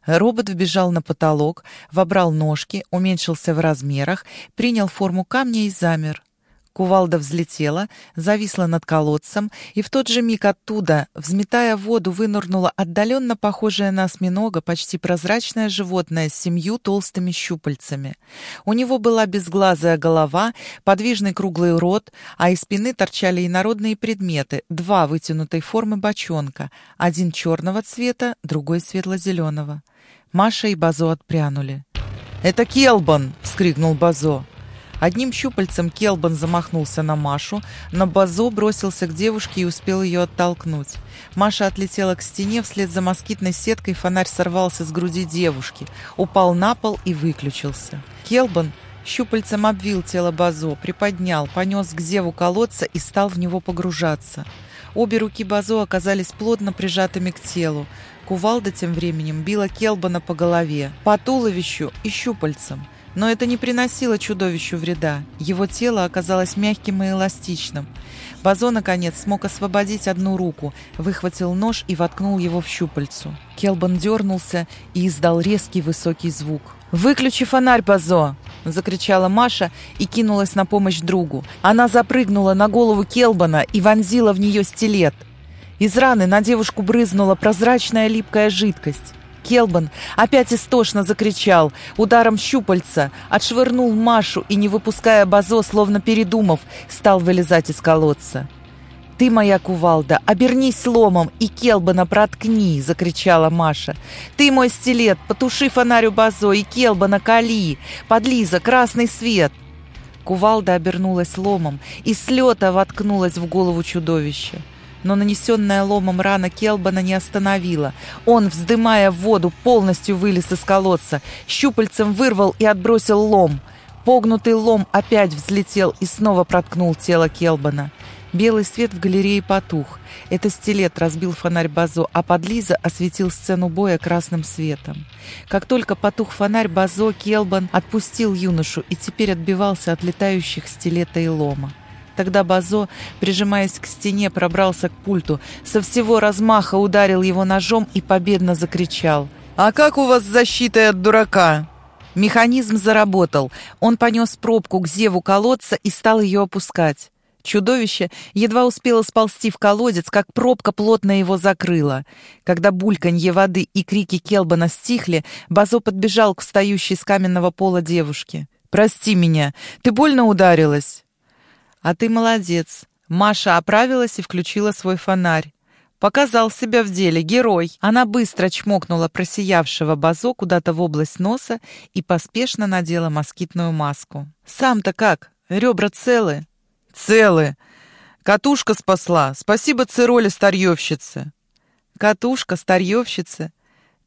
Робот вбежал на потолок, вобрал ножки, уменьшился в размерах, принял форму камня и замер. Кувалда взлетела, зависла над колодцем, и в тот же миг оттуда, взметая воду, вынырнула отдаленно похожее на осьминога почти прозрачное животное с семью толстыми щупальцами. У него была безглазая голова, подвижный круглый рот, а из спины торчали инородные предметы, два вытянутой формы бочонка, один черного цвета, другой светло-зеленого. Маша и Базо отпрянули. «Это Келбан!» — вскрикнул Базо. Одним щупальцем Келбан замахнулся на Машу, но Базо бросился к девушке и успел ее оттолкнуть. Маша отлетела к стене, вслед за москитной сеткой фонарь сорвался с груди девушки, упал на пол и выключился. Келбан щупальцем обвил тело Базо, приподнял, понес к зеву колодца и стал в него погружаться. Обе руки Базо оказались плотно прижатыми к телу. Кувалда тем временем била Келбана по голове, по туловищу и щупальцам. Но это не приносило чудовищу вреда. Его тело оказалось мягким и эластичным. Базо, наконец, смог освободить одну руку, выхватил нож и воткнул его в щупальцу. Келбан дернулся и издал резкий высокий звук. «Выключи фонарь, Базо!» — закричала Маша и кинулась на помощь другу. Она запрыгнула на голову Келбана и вонзила в нее стилет. Из раны на девушку брызнула прозрачная липкая жидкость. Келбан опять истошно закричал, ударом щупальца, отшвырнул Машу и, не выпуская базо, словно передумав, стал вылезать из колодца. «Ты моя кувалда, обернись ломом и Келбана проткни!» — закричала Маша. «Ты мой стилет, потуши фонарь у базо и Келбана кали! Подлиза, красный свет!» Кувалда обернулась ломом и с лета воткнулась в голову чудовища но нанесенная ломом рана Келбана не остановила. Он, вздымая воду, полностью вылез из колодца, щупальцем вырвал и отбросил лом. Погнутый лом опять взлетел и снова проткнул тело Келбана. Белый свет в галерее потух. Это стилет разбил фонарь Базо, а подлиза осветил сцену боя красным светом. Как только потух фонарь Базо, Келбан отпустил юношу и теперь отбивался от летающих стилета и лома. Тогда Базо, прижимаясь к стене, пробрался к пульту, со всего размаха ударил его ножом и победно закричал. «А как у вас с защитой от дурака?» Механизм заработал. Он понес пробку к зеву колодца и стал ее опускать. Чудовище едва успело сползти в колодец, как пробка плотно его закрыла. Когда бульканье воды и крики Келбана стихли, Базо подбежал к встающей с каменного пола девушке. «Прости меня, ты больно ударилась?» «А ты молодец!» Маша оправилась и включила свой фонарь. Показал себя в деле, герой. Она быстро чмокнула просиявшего базо куда-то в область носа и поспешно надела москитную маску. «Сам-то как? Ребра целы?» «Целы! Катушка спасла. Спасибо Цироле старьевщице!» «Катушка, старьевщица?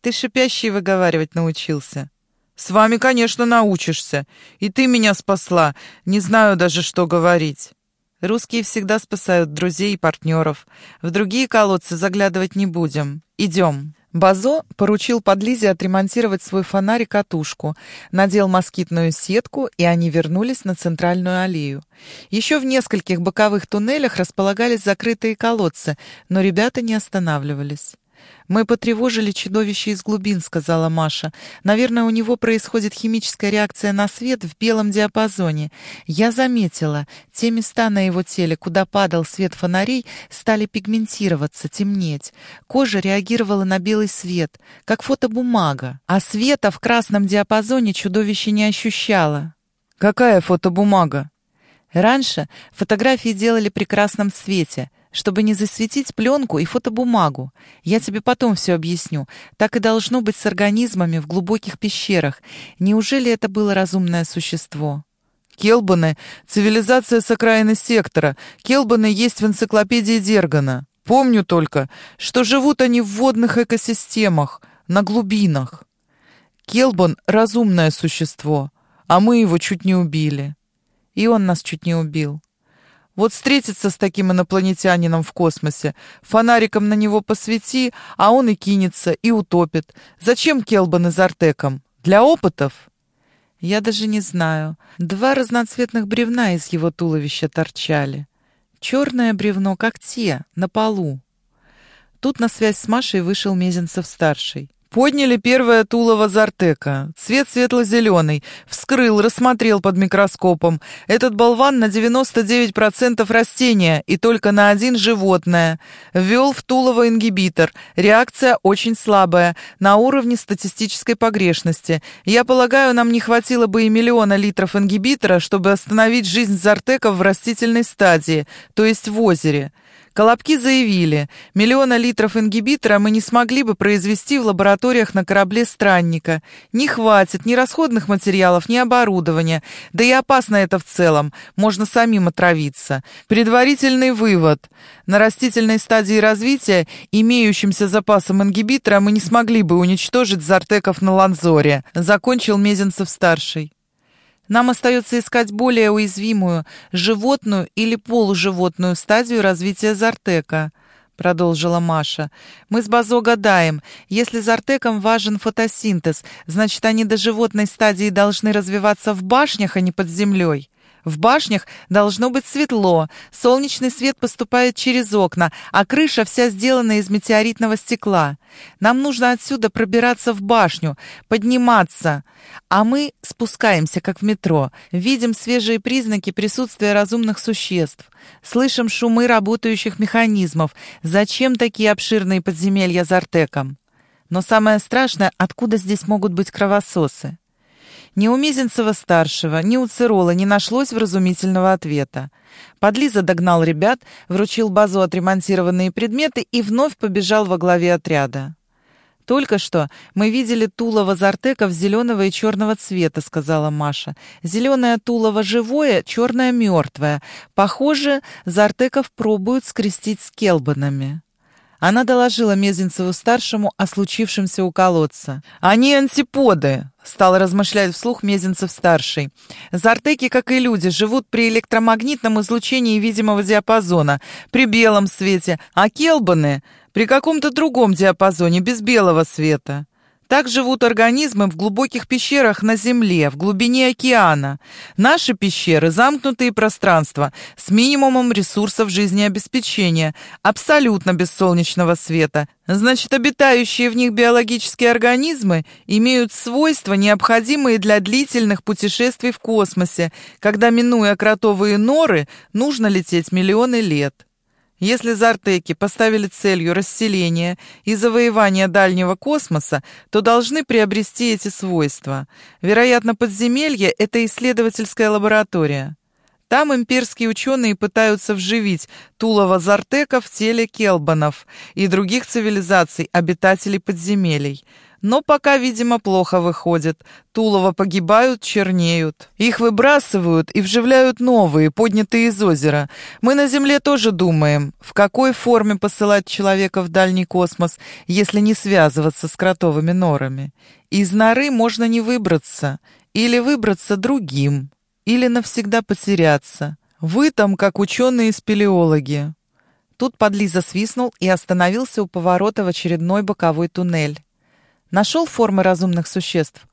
Ты шипящий выговаривать научился!» «С вами, конечно, научишься. И ты меня спасла. Не знаю даже, что говорить». Русские всегда спасают друзей и партнеров. В другие колодцы заглядывать не будем. Идем. Базо поручил подлизе отремонтировать свой фонарь и катушку, надел москитную сетку, и они вернулись на центральную аллею. Еще в нескольких боковых туннелях располагались закрытые колодцы, но ребята не останавливались. «Мы потревожили чудовище из глубин», — сказала Маша. «Наверное, у него происходит химическая реакция на свет в белом диапазоне. Я заметила, те места на его теле, куда падал свет фонарей, стали пигментироваться, темнеть. Кожа реагировала на белый свет, как фотобумага. А света в красном диапазоне чудовище не ощущало». «Какая фотобумага?» Раньше фотографии делали при красном свете — чтобы не засветить пленку и фотобумагу. Я тебе потом все объясню. Так и должно быть с организмами в глубоких пещерах. Неужели это было разумное существо? Келбаны — цивилизация с окраины сектора. Келбаны есть в энциклопедии Дергана. Помню только, что живут они в водных экосистемах, на глубинах. Келбан — разумное существо, а мы его чуть не убили. И он нас чуть не убил. Вот встретиться с таким инопланетянином в космосе, фонариком на него посвети, а он и кинется, и утопит. Зачем Келбан из Артеком? Для опытов? Я даже не знаю. Два разноцветных бревна из его туловища торчали. Черное бревно, как те, на полу. Тут на связь с Машей вышел Мезенцев-старший. Подняли первое тулово Зартека. Цвет светло-зеленый. Вскрыл, рассмотрел под микроскопом. Этот болван на 99% растения и только на один животное. Ввел в тулово ингибитор. Реакция очень слабая, на уровне статистической погрешности. Я полагаю, нам не хватило бы и миллиона литров ингибитора, чтобы остановить жизнь Зартека в растительной стадии, то есть в озере. Колобки заявили, миллиона литров ингибитора мы не смогли бы произвести в лабораториях на корабле «Странника». Не хватит ни расходных материалов, ни оборудования. Да и опасно это в целом, можно самим отравиться. Предварительный вывод. На растительной стадии развития имеющимся запасом ингибитора мы не смогли бы уничтожить зартеков на Ланзоре, закончил Мезенцев-старший. Нам остается искать более уязвимую, животную или полуживотную стадию развития Зартека, продолжила Маша. Мы с Базо гадаем, если Зартекам важен фотосинтез, значит, они до животной стадии должны развиваться в башнях, а не под землей. В башнях должно быть светло, солнечный свет поступает через окна, а крыша вся сделана из метеоритного стекла. Нам нужно отсюда пробираться в башню, подниматься. А мы спускаемся, как в метро, видим свежие признаки присутствия разумных существ, слышим шумы работающих механизмов. Зачем такие обширные подземелья за Артеком? Но самое страшное, откуда здесь могут быть кровососы? Ни у Мизинцева-старшего, ни у Цирола не нашлось вразумительного ответа. Подлиза догнал ребят, вручил базу отремонтированные предметы и вновь побежал во главе отряда. «Только что мы видели тулово Зартеков зеленого и черного цвета», — сказала Маша. «Зеленое тулово живое, черное мертвое. Похоже, Зартеков пробуют скрестить с келбанами». Она доложила Мезенцеву-старшему о случившемся у колодца. «Они антиподы!» — стал размышлять вслух Мезенцев-старший. «Зартеки, как и люди, живут при электромагнитном излучении видимого диапазона, при белом свете, а келбаны — при каком-то другом диапазоне, без белого света». Так живут организмы в глубоких пещерах на Земле, в глубине океана. Наши пещеры – замкнутые пространства с минимумом ресурсов жизнеобеспечения, абсолютно без солнечного света. Значит, обитающие в них биологические организмы имеют свойства, необходимые для длительных путешествий в космосе, когда, минуя кротовые норы, нужно лететь миллионы лет. Если зартеки поставили целью расселения и завоевания дальнего космоса, то должны приобрести эти свойства. Вероятно, подземелье — это исследовательская лаборатория. Там имперские ученые пытаются вживить тулово Зартека в теле келбанов и других цивилизаций, обитателей подземелий. Но пока, видимо, плохо выходит. Тулова погибают, чернеют. Их выбрасывают и вживляют новые, поднятые из озера. Мы на Земле тоже думаем, в какой форме посылать человека в дальний космос, если не связываться с кротовыми норами. Из норы можно не выбраться, или выбраться другим, или навсегда потеряться. Вы там, как ученые-спелеологи. Тут подлиза свистнул и остановился у поворота в очередной боковой туннель. Нашел формы разумных существ?»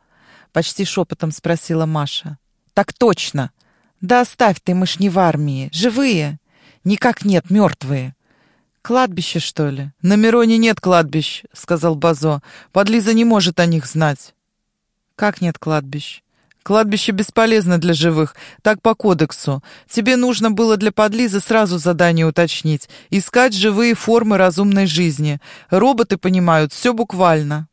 Почти шепотом спросила Маша. «Так точно! Да оставь ты, мы ж не в армии. Живые? Никак нет, мертвые». «Кладбище, что ли?» «На Мироне нет кладбищ», — сказал Базо. «Подлиза не может о них знать». «Как нет кладбищ?» «Кладбище бесполезно для живых, так по кодексу. Тебе нужно было для подлизы сразу задание уточнить. Искать живые формы разумной жизни. Роботы понимают все буквально».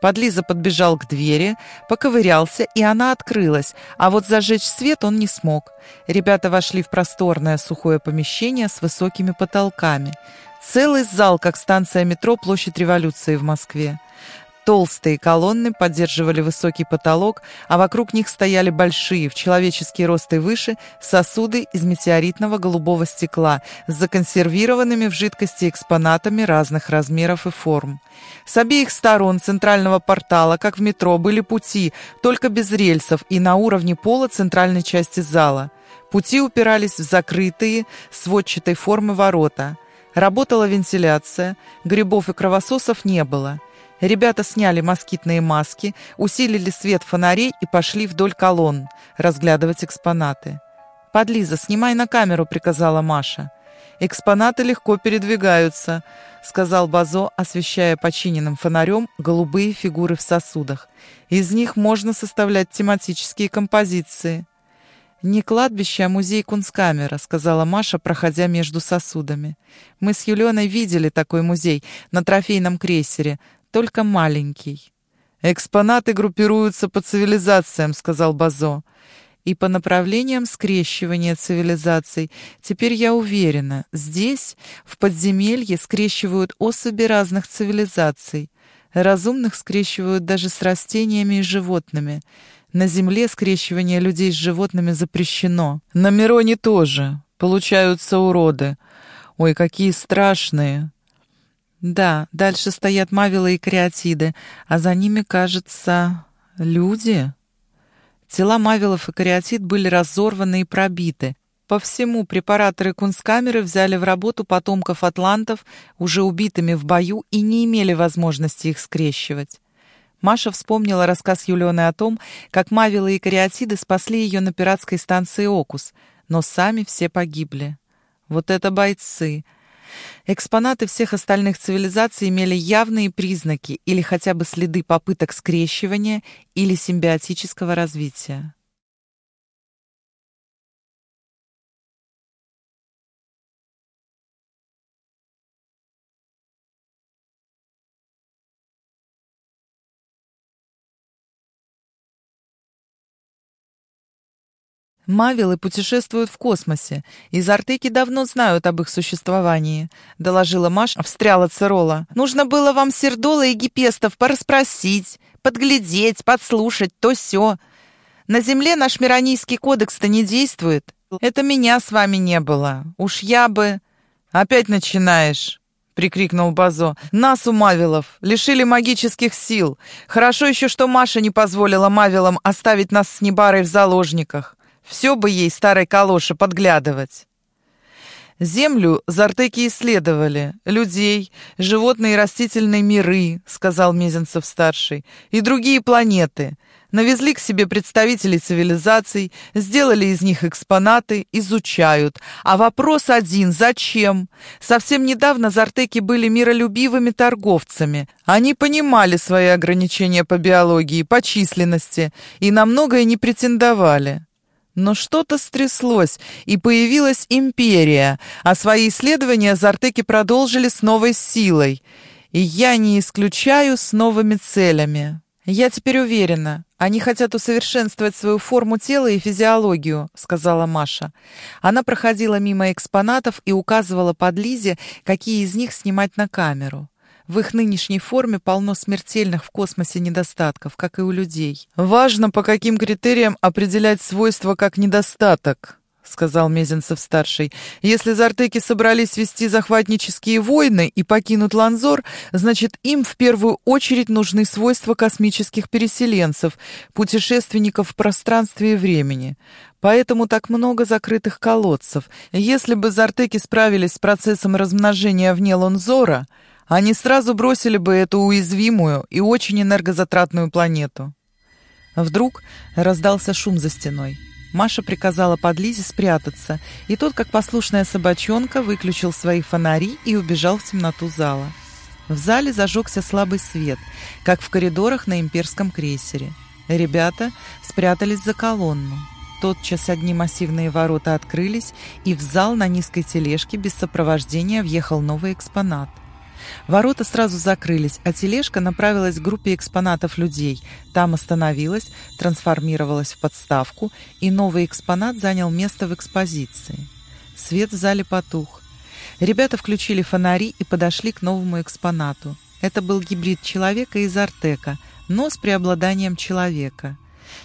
Подлиза подбежал к двери, поковырялся, и она открылась, а вот зажечь свет он не смог. Ребята вошли в просторное сухое помещение с высокими потолками. Целый зал, как станция метро «Площадь революции» в Москве. Толстые колонны поддерживали высокий потолок, а вокруг них стояли большие, в человеческий рост и выше, сосуды из метеоритного голубого стекла с законсервированными в жидкости экспонатами разных размеров и форм. С обеих сторон центрального портала, как в метро, были пути, только без рельсов и на уровне пола центральной части зала. Пути упирались в закрытые, сводчатой формы ворота. Работала вентиляция, грибов и кровососов не было. Ребята сняли москитные маски, усилили свет фонарей и пошли вдоль колонн, разглядывать экспонаты. «Подлиза, снимай на камеру», — приказала Маша. «Экспонаты легко передвигаются», — сказал Базо, освещая починенным фонарем голубые фигуры в сосудах. «Из них можно составлять тематические композиции». «Не кладбище, а музей Кунсткамера», — сказала Маша, проходя между сосудами. «Мы с Юленой видели такой музей на трофейном крейсере, только маленький». «Экспонаты группируются по цивилизациям», — сказал Базо. «И по направлениям скрещивания цивилизаций. Теперь я уверена, здесь, в подземелье, скрещивают особи разных цивилизаций. Разумных скрещивают даже с растениями и животными». На Земле скрещивание людей с животными запрещено. На Мироне тоже. Получаются уроды. Ой, какие страшные. Да, дальше стоят мавилы и креатиды, а за ними, кажется, люди. Тела мавилов и кариатид были разорваны и пробиты. По всему препараторы кунсткамеры взяли в работу потомков атлантов, уже убитыми в бою, и не имели возможности их скрещивать. Маша вспомнила рассказ Юлионы о том, как Мавилы и Кариатиды спасли ее на пиратской станции «Окус», но сами все погибли. Вот это бойцы! Экспонаты всех остальных цивилизаций имели явные признаки или хотя бы следы попыток скрещивания или симбиотического развития. Мавилы путешествуют в космосе. Из Артеки давно знают об их существовании», — доложила Маша, встряла Цирола. «Нужно было вам Сердола и Гипестов порасспросить, подглядеть, подслушать, то все. На Земле наш Миронийский кодекс-то не действует. Это меня с вами не было. Уж я бы...» «Опять начинаешь», — прикрикнул Базо. «Нас у Мавилов лишили магических сил. Хорошо еще, что Маша не позволила Мавилам оставить нас с Небарой в заложниках. Все бы ей, старой калоши, подглядывать. Землю зартеки исследовали, людей, животные и растительные миры, сказал Мезенцев-старший, и другие планеты. Навезли к себе представителей цивилизаций, сделали из них экспонаты, изучают. А вопрос один – зачем? Совсем недавно зартеки были миролюбивыми торговцами. Они понимали свои ограничения по биологии, по численности и на многое не претендовали. Но что-то стряслось, и появилась империя, а свои исследования Зартеки продолжили с новой силой. И я не исключаю с новыми целями. «Я теперь уверена, они хотят усовершенствовать свою форму тела и физиологию», — сказала Маша. Она проходила мимо экспонатов и указывала под Лизе, какие из них снимать на камеру. В их нынешней форме полно смертельных в космосе недостатков, как и у людей. «Важно, по каким критериям определять свойства как недостаток», — сказал Мезенцев-старший. «Если зартеки собрались вести захватнические войны и покинут Ланзор, значит, им в первую очередь нужны свойства космических переселенцев, путешественников в пространстве и времени. Поэтому так много закрытых колодцев. Если бы зартеки справились с процессом размножения вне Ланзора, они сразу бросили бы эту уязвимую и очень энергозатратную планету. Вдруг раздался шум за стеной. Маша приказала подлизе спрятаться, и тот, как послушная собачонка, выключил свои фонари и убежал в темноту зала. В зале зажегся слабый свет, как в коридорах на имперском крейсере. Ребята спрятались за колонну. Тотчас одни массивные ворота открылись, и в зал на низкой тележке без сопровождения въехал новый экспонат. Ворота сразу закрылись, а тележка направилась к группе экспонатов людей. Там остановилась, трансформировалась в подставку, и новый экспонат занял место в экспозиции. Свет в зале потух. Ребята включили фонари и подошли к новому экспонату. Это был гибрид человека из Артека, но с преобладанием человека.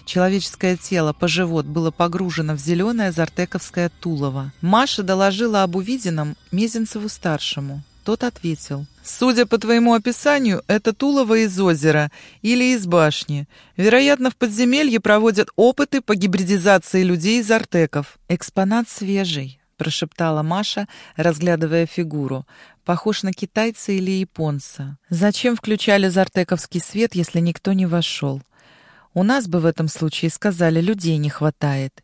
Человеческое тело по живот было погружено в зеленое зартековское тулово. Маша доложила об увиденном Мезенцеву-старшему. Тот ответил. «Судя по твоему описанию, это Тулово из озера или из башни. Вероятно, в подземелье проводят опыты по гибридизации людей из артеков. Экспонат свежий». — прошептала Маша, разглядывая фигуру. «Похож на китайца или японца. Зачем включали зартековский свет, если никто не вошел? У нас бы в этом случае сказали, людей не хватает.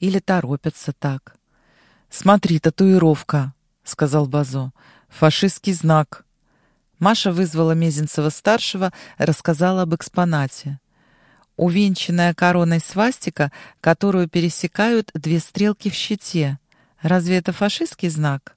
Или торопятся так». «Смотри, татуировка», — сказал Базо. «Фашистский знак». Маша вызвала Мезенцева-старшего, рассказала об экспонате. Увенчанная короной свастика, которую пересекают две стрелки в щите — Разве это фашистский знак?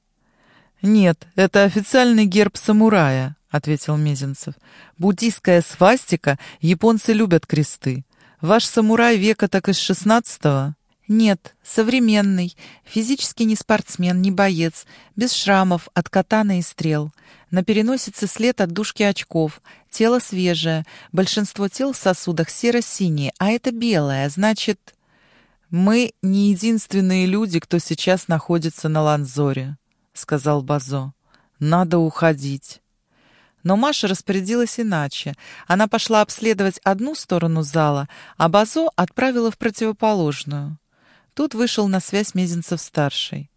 Нет, это официальный герб самурая, ответил Мезенцев. Буддийская свастика, японцы любят кресты. Ваш самурай века так из шестнадцатого? Нет, современный, физически не спортсмен, не боец, без шрамов от катана и стрел. На переносице след от дужки очков, тело свежее, большинство тел в сосудах серо-синие, а это белое, значит... «Мы не единственные люди, кто сейчас находится на Ланзоре», — сказал Базо. «Надо уходить». Но Маша распорядилась иначе. Она пошла обследовать одну сторону зала, а Базо отправила в противоположную. Тут вышел на связь Мезенцев-старший.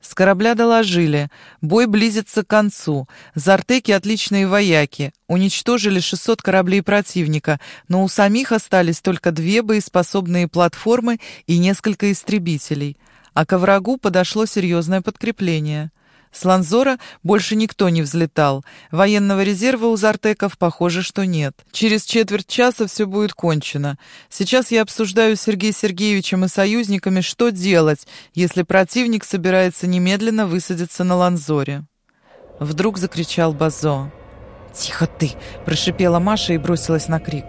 С корабля доложили. Бой близится к концу. Зартеки отличные вояки. Уничтожили 600 кораблей противника, но у самих остались только две боеспособные платформы и несколько истребителей. А к врагу подошло серьезное подкрепление. С Ланзора больше никто не взлетал. Военного резерва у Зартеков, похоже, что нет. Через четверть часа все будет кончено. Сейчас я обсуждаю с Сергеем Сергеевичем и союзниками, что делать, если противник собирается немедленно высадиться на Ланзоре. Вдруг закричал Базо. «Тихо ты!» – прошипела Маша и бросилась на крик.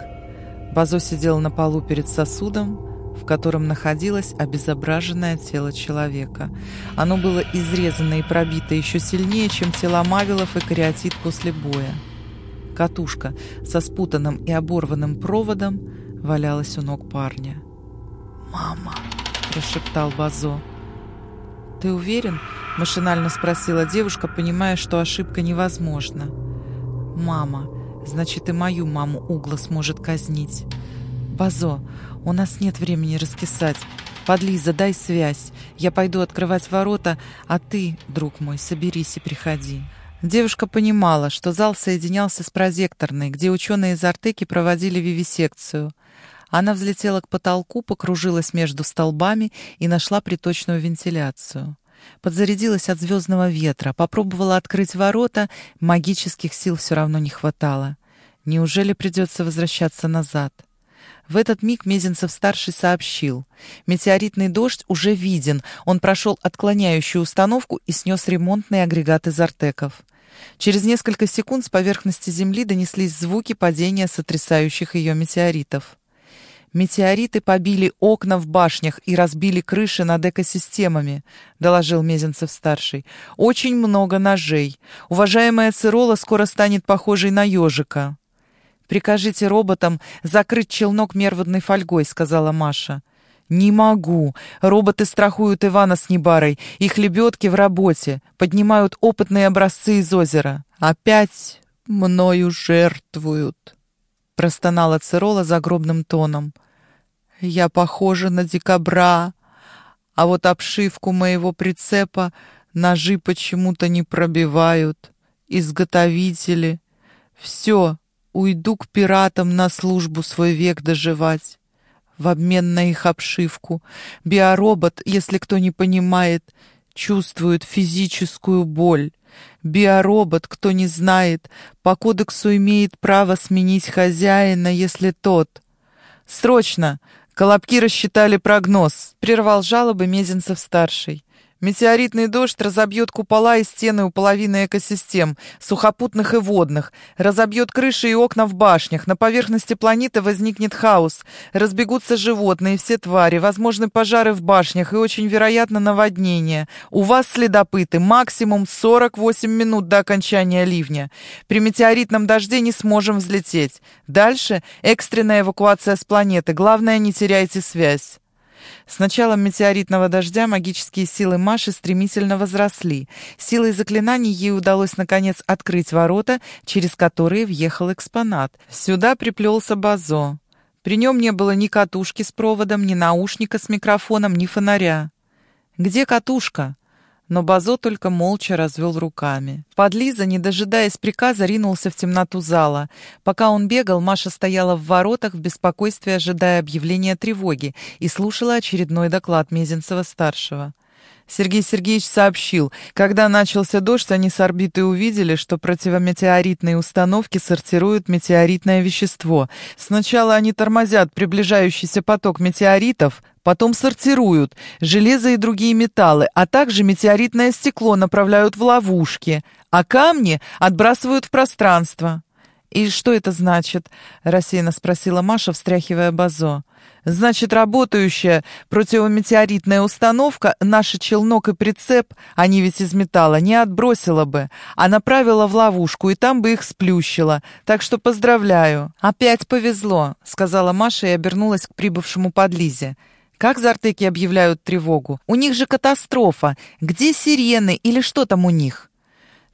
Базо сидел на полу перед сосудом, в котором находилось обезображенное тело человека. Оно было изрезано и пробито еще сильнее, чем тела Мавилов и кариатид после боя. Катушка со спутанным и оборванным проводом валялась у ног парня. «Мама!» – прошептал Базо. «Ты уверен?» – машинально спросила девушка, понимая, что ошибка невозможна. «Мама. Значит, и мою маму Угла сможет казнить. Базо, у нас нет времени раскисать. Подлиза, дай связь. Я пойду открывать ворота, а ты, друг мой, соберись и приходи». Девушка понимала, что зал соединялся с прозекторной, где ученые из Артеки проводили вивисекцию. Она взлетела к потолку, покружилась между столбами и нашла приточную вентиляцию. Подзарядилась от звездного ветра, попробовала открыть ворота, магических сил все равно не хватало. Неужели придется возвращаться назад? В этот миг Мезенцев-старший сообщил. Метеоритный дождь уже виден. Он прошел отклоняющую установку и снес ремонтные агрегаты Зартеков. Через несколько секунд с поверхности Земли донеслись звуки падения сотрясающих ее метеоритов. «Метеориты побили окна в башнях и разбили крыши над экосистемами», — доложил Мезенцев-старший. «Очень много ножей. Уважаемая Цирола скоро станет похожей на ежика». «Прикажите роботам закрыть челнок мерводной фольгой», — сказала Маша. «Не могу. Роботы страхуют Ивана с Небарой. Их лебедки в работе. Поднимают опытные образцы из озера. Опять мною жертвуют», — простонала Цирола загробным тоном. «Я похожа на декабра, а вот обшивку моего прицепа ножи почему-то не пробивают. Изготовители. Все, Уйду к пиратам на службу свой век доживать. В обмен на их обшивку. Биоробот, если кто не понимает, чувствует физическую боль. Биоробот, кто не знает, по кодексу имеет право сменить хозяина, если тот... «Срочно! Колобки рассчитали прогноз!» — прервал жалобы Мезенцев-старший. Метеоритный дождь разобьет купола и стены у половины экосистем, сухопутных и водных, разобьет крыши и окна в башнях, на поверхности планеты возникнет хаос, разбегутся животные, все твари, возможны пожары в башнях и очень вероятно наводнение. У вас, следопыты, максимум 48 минут до окончания ливня. При метеоритном дожде не сможем взлететь. Дальше экстренная эвакуация с планеты, главное не теряйте связь. С началом метеоритного дождя магические силы Маши стремительно возросли. Силой заклинаний ей удалось, наконец, открыть ворота, через которые въехал экспонат. Сюда приплелся Базо. При нем не было ни катушки с проводом, ни наушника с микрофоном, ни фонаря. «Где катушка?» Но Базо только молча развел руками. Подлиза, не дожидаясь приказа, ринулся в темноту зала. Пока он бегал, Маша стояла в воротах в беспокойстве, ожидая объявления тревоги, и слушала очередной доклад Мезенцева-старшего. Сергей Сергеевич сообщил, когда начался дождь, они с орбиты увидели, что противометеоритные установки сортируют метеоритное вещество. Сначала они тормозят приближающийся поток метеоритов, потом сортируют железо и другие металлы, а также метеоритное стекло направляют в ловушки, а камни отбрасывают в пространство. «И что это значит?» — рассеянно спросила Маша, встряхивая базо. «Значит, работающая противометеоритная установка наш челнок и прицеп, они ведь из металла, не отбросила бы, а направила в ловушку, и там бы их сплющила. Так что поздравляю». «Опять повезло», — сказала Маша и обернулась к прибывшему подлизе. Как зартеки объявляют тревогу? У них же катастрофа. Где сирены или что там у них?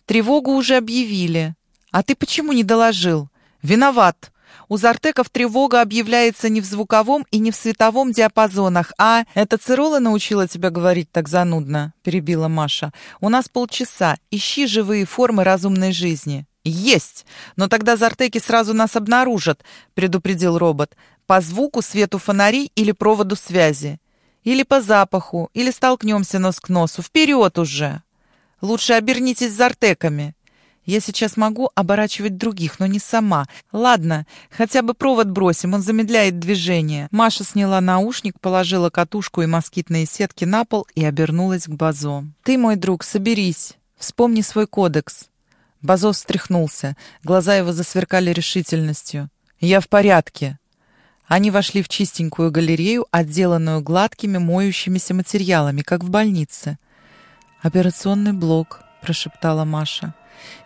Тревогу уже объявили. А ты почему не доложил? Виноват. У зартеков тревога объявляется не в звуковом и не в световом диапазонах, а... Это Цирола научила тебя говорить так занудно, перебила Маша. У нас полчаса. Ищи живые формы разумной жизни. «Есть! Но тогда зартеки сразу нас обнаружат», — предупредил робот. «По звуку, свету фонарей или проводу связи. Или по запаху, или столкнемся нос к носу. Вперед уже! Лучше обернитесь зартеками. Я сейчас могу оборачивать других, но не сама. Ладно, хотя бы провод бросим, он замедляет движение». Маша сняла наушник, положила катушку и москитные сетки на пол и обернулась к Базо. «Ты, мой друг, соберись. Вспомни свой кодекс. Базов встряхнулся. Глаза его засверкали решительностью. «Я в порядке». Они вошли в чистенькую галерею, отделанную гладкими моющимися материалами, как в больнице. «Операционный блок», — прошептала Маша.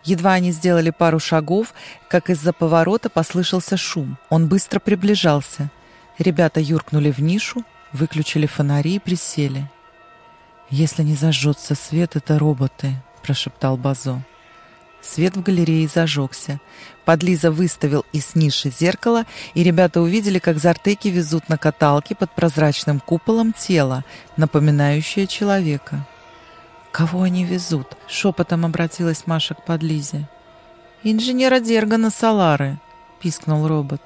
Едва они сделали пару шагов, как из-за поворота послышался шум. Он быстро приближался. Ребята юркнули в нишу, выключили фонари и присели. «Если не зажжется свет, это роботы», — прошептал Базо. Свет в галерее зажегся. Подлиза выставил из ниши зеркало, и ребята увидели, как зартеки везут на каталке под прозрачным куполом тело, напоминающее человека. «Кого они везут?» — шепотом обратилась Маша к Подлизе. «Инженера Дергана Салары», — пискнул робот.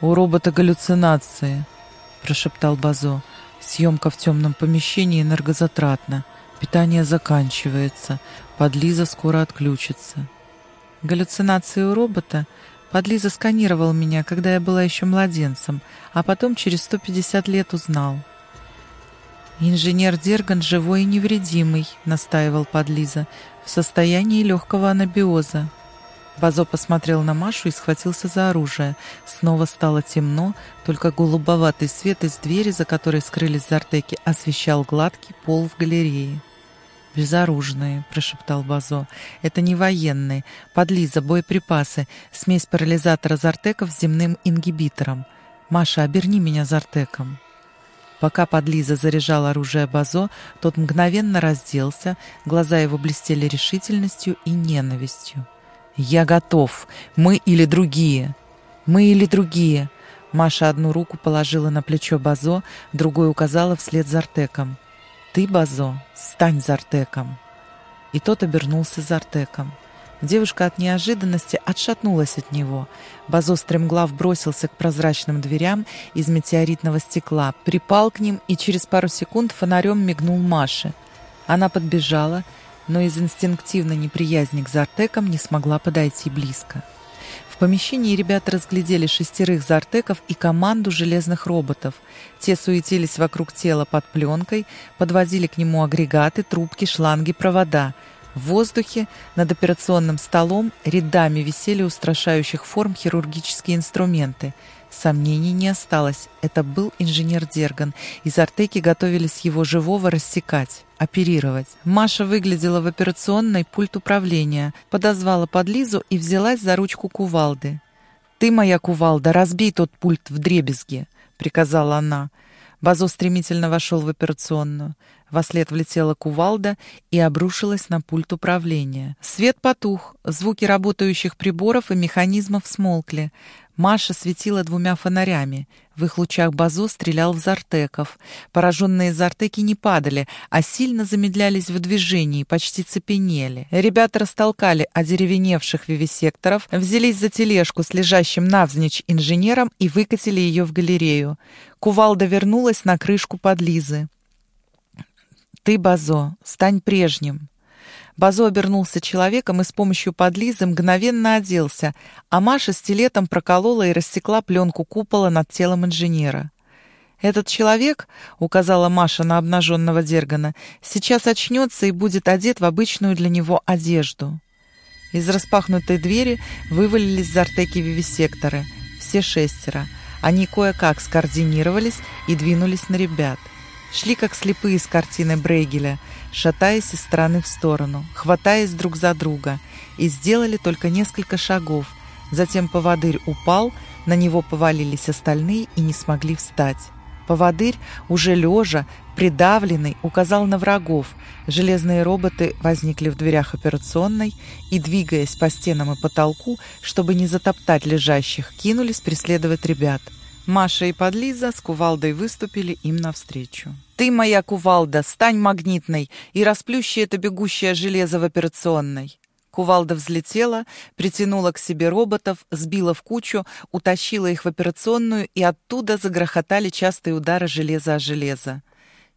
«У робота галлюцинации», — прошептал Базо. «Съемка в темном помещении энергозатратна. Питание заканчивается. Подлиза скоро отключится. Галлюцинации у робота. Подлиза сканировал меня, когда я была еще младенцем, а потом через 150 лет узнал. «Инженер Дерган живой и невредимый», — настаивал Подлиза, «в состоянии легкого анабиоза». Базо посмотрел на Машу и схватился за оружие. Снова стало темно, только голубоватый свет из двери, за которой скрылись зартеки, освещал гладкий пол в галерее. «Безоружные», — прошептал Базо. «Это не военные. Подлиза, боеприпасы. Смесь парализатора Зартеков с земным ингибитором. Маша, оберни меня Зартеком». Пока подлиза заряжал оружие Базо, тот мгновенно разделся, глаза его блестели решительностью и ненавистью. «Я готов! Мы или другие! Мы или другие!» Маша одну руку положила на плечо Базо, другой указала вслед Зартеком. «Ты, Базо, стань Зартеком!» И тот обернулся Зартеком. Девушка от неожиданности отшатнулась от него. Базо стремглав бросился к прозрачным дверям из метеоритного стекла, припал к ним и через пару секунд фонарем мигнул Маше. Она подбежала, но из инстинктивной неприязни к Зартекам не смогла подойти близко помещении ребята разглядели шестерых зартеков и команду железных роботов. Те суетились вокруг тела под пленкой, подводили к нему агрегаты, трубки, шланги, провода. В воздухе над операционным столом рядами висели устрашающих форм хирургические инструменты – Сомнений не осталось. Это был инженер Дерган. Из Артеки готовились его живого рассекать, оперировать. Маша выглядела в операционной пульт управления, подозвала под Лизу и взялась за ручку кувалды. «Ты, моя кувалда, разбей тот пульт в дребезге», — приказала она. Базо стремительно вошел в операционную. Во след влетела кувалда и обрушилась на пульт управления. Свет потух, звуки работающих приборов и механизмов смолкли. Маша светила двумя фонарями. В их лучах Базо стрелял в зартеков. Пораженные зартеки не падали, а сильно замедлялись в движении, почти цепенели. Ребята растолкали одеревеневших вивисекторов, взялись за тележку с лежащим навзничь инженером и выкатили ее в галерею. Кувалда вернулась на крышку подлизы. «Ты, Базо, стань прежним». Базо обернулся человеком и с помощью подлизы мгновенно оделся, а Маша стилетом проколола и рассекла пленку купола над телом инженера. «Этот человек, — указала Маша на обнаженного Дергана, — сейчас очнется и будет одет в обычную для него одежду». Из распахнутой двери вывалились зартеки-вивисекторы, все шестеро. Они кое-как скоординировались и двинулись на ребят. Шли как слепые с картины Брейгеля, шатаясь из стороны в сторону, хватаясь друг за друга, и сделали только несколько шагов. Затем поводырь упал, на него повалились остальные и не смогли встать. Поводырь, уже лежа, придавленный, указал на врагов. Железные роботы возникли в дверях операционной и, двигаясь по стенам и потолку, чтобы не затоптать лежащих, кинулись преследовать ребят – Маша и Подлиза с кувалдой выступили им навстречу. «Ты, моя кувалда, стань магнитной и расплющи это бегущее железо в операционной!» Кувалда взлетела, притянула к себе роботов, сбила в кучу, утащила их в операционную, и оттуда загрохотали частые удары железа о железо.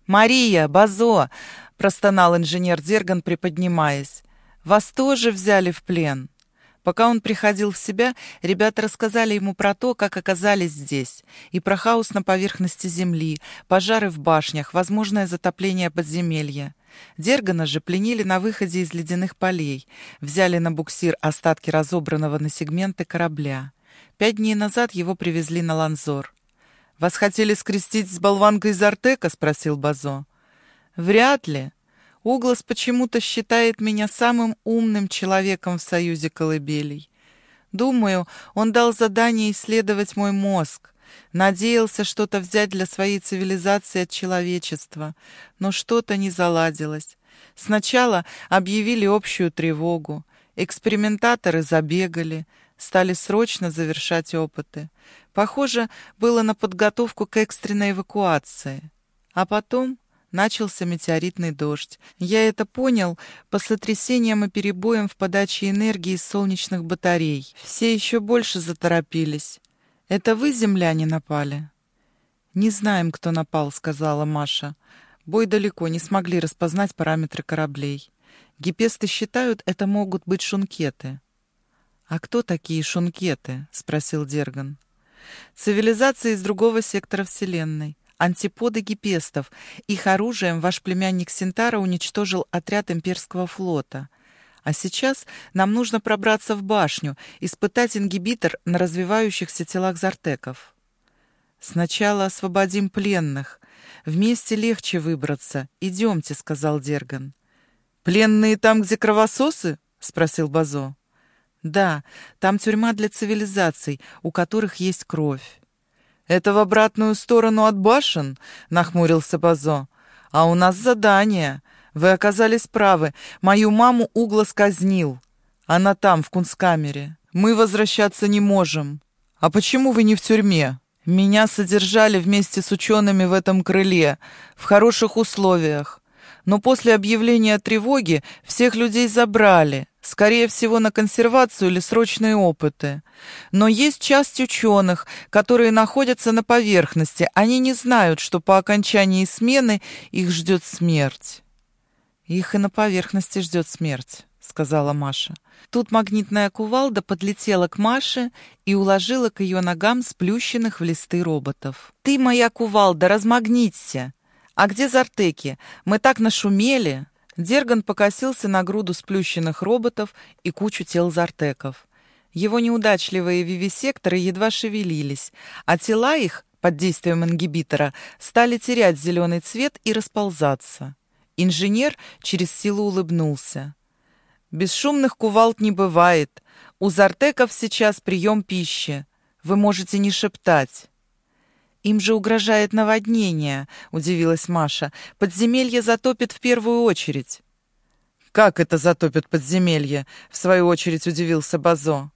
«Мария! Базо!» — простонал инженер Дерган, приподнимаясь. «Вас тоже взяли в плен?» Пока он приходил в себя, ребята рассказали ему про то, как оказались здесь, и про хаос на поверхности земли, пожары в башнях, возможное затопление подземелья. Дергана же пленили на выходе из ледяных полей, взяли на буксир остатки разобранного на сегменты корабля. Пять дней назад его привезли на Ланзор. «Вас хотели скрестить с болванкой из Артека?» — спросил Базо. «Вряд ли. Углас почему-то считает меня самым умным человеком в Союзе колыбелей. Думаю, он дал задание исследовать мой мозг. Надеялся что-то взять для своей цивилизации от человечества, но что-то не заладилось. Сначала объявили общую тревогу. Экспериментаторы забегали, стали срочно завершать опыты. Похоже, было на подготовку к экстренной эвакуации. А потом начался метеоритный дождь. Я это понял по сотрясениям и перебоям в подаче энергии из солнечных батарей. Все еще больше заторопились. «Это вы, земляне, напали?» «Не знаем, кто напал», — сказала Маша. «Бой далеко, не смогли распознать параметры кораблей. Гипесты считают, это могут быть шункеты». «А кто такие шункеты?» — спросил Дерган. «Цивилизация из другого сектора Вселенной антиподы гипестов. Их оружием ваш племянник Синтара уничтожил отряд имперского флота. А сейчас нам нужно пробраться в башню, испытать ингибитор на развивающихся телах зартеков. Сначала освободим пленных. Вместе легче выбраться. Идемте, сказал Дерган. Пленные там, где кровососы? спросил Базо. Да, там тюрьма для цивилизаций, у которых есть кровь. «Это в обратную сторону от башен?» — нахмурился Базо. «А у нас задание. Вы оказались правы. Мою маму Углас казнил. Она там, в кунсткамере. Мы возвращаться не можем. А почему вы не в тюрьме?» «Меня содержали вместе с учеными в этом крыле, в хороших условиях. Но после объявления тревоги всех людей забрали, скорее всего, на консервацию или срочные опыты. Но есть часть ученых, которые находятся на поверхности. Они не знают, что по окончании смены их ждет смерть. «Их и на поверхности ждет смерть», — сказала Маша. Тут магнитная кувалда подлетела к Маше и уложила к ее ногам сплющенных в листы роботов. «Ты, моя кувалда, размагниться! А где зартеки? Мы так нашумели!» Дерган покосился на груду сплющенных роботов и кучу тел зартеков. Его неудачливые вивисекторы едва шевелились, а тела их, под действием ингибитора, стали терять зеленый цвет и расползаться. Инженер через силу улыбнулся. «Бесшумных кувалд не бывает. У зартеков сейчас прием пищи. Вы можете не шептать». «Им же угрожает наводнение», — удивилась Маша. «Подземелье затопит в первую очередь». «Как это затопит подземелье?» — в свою очередь удивился Базо.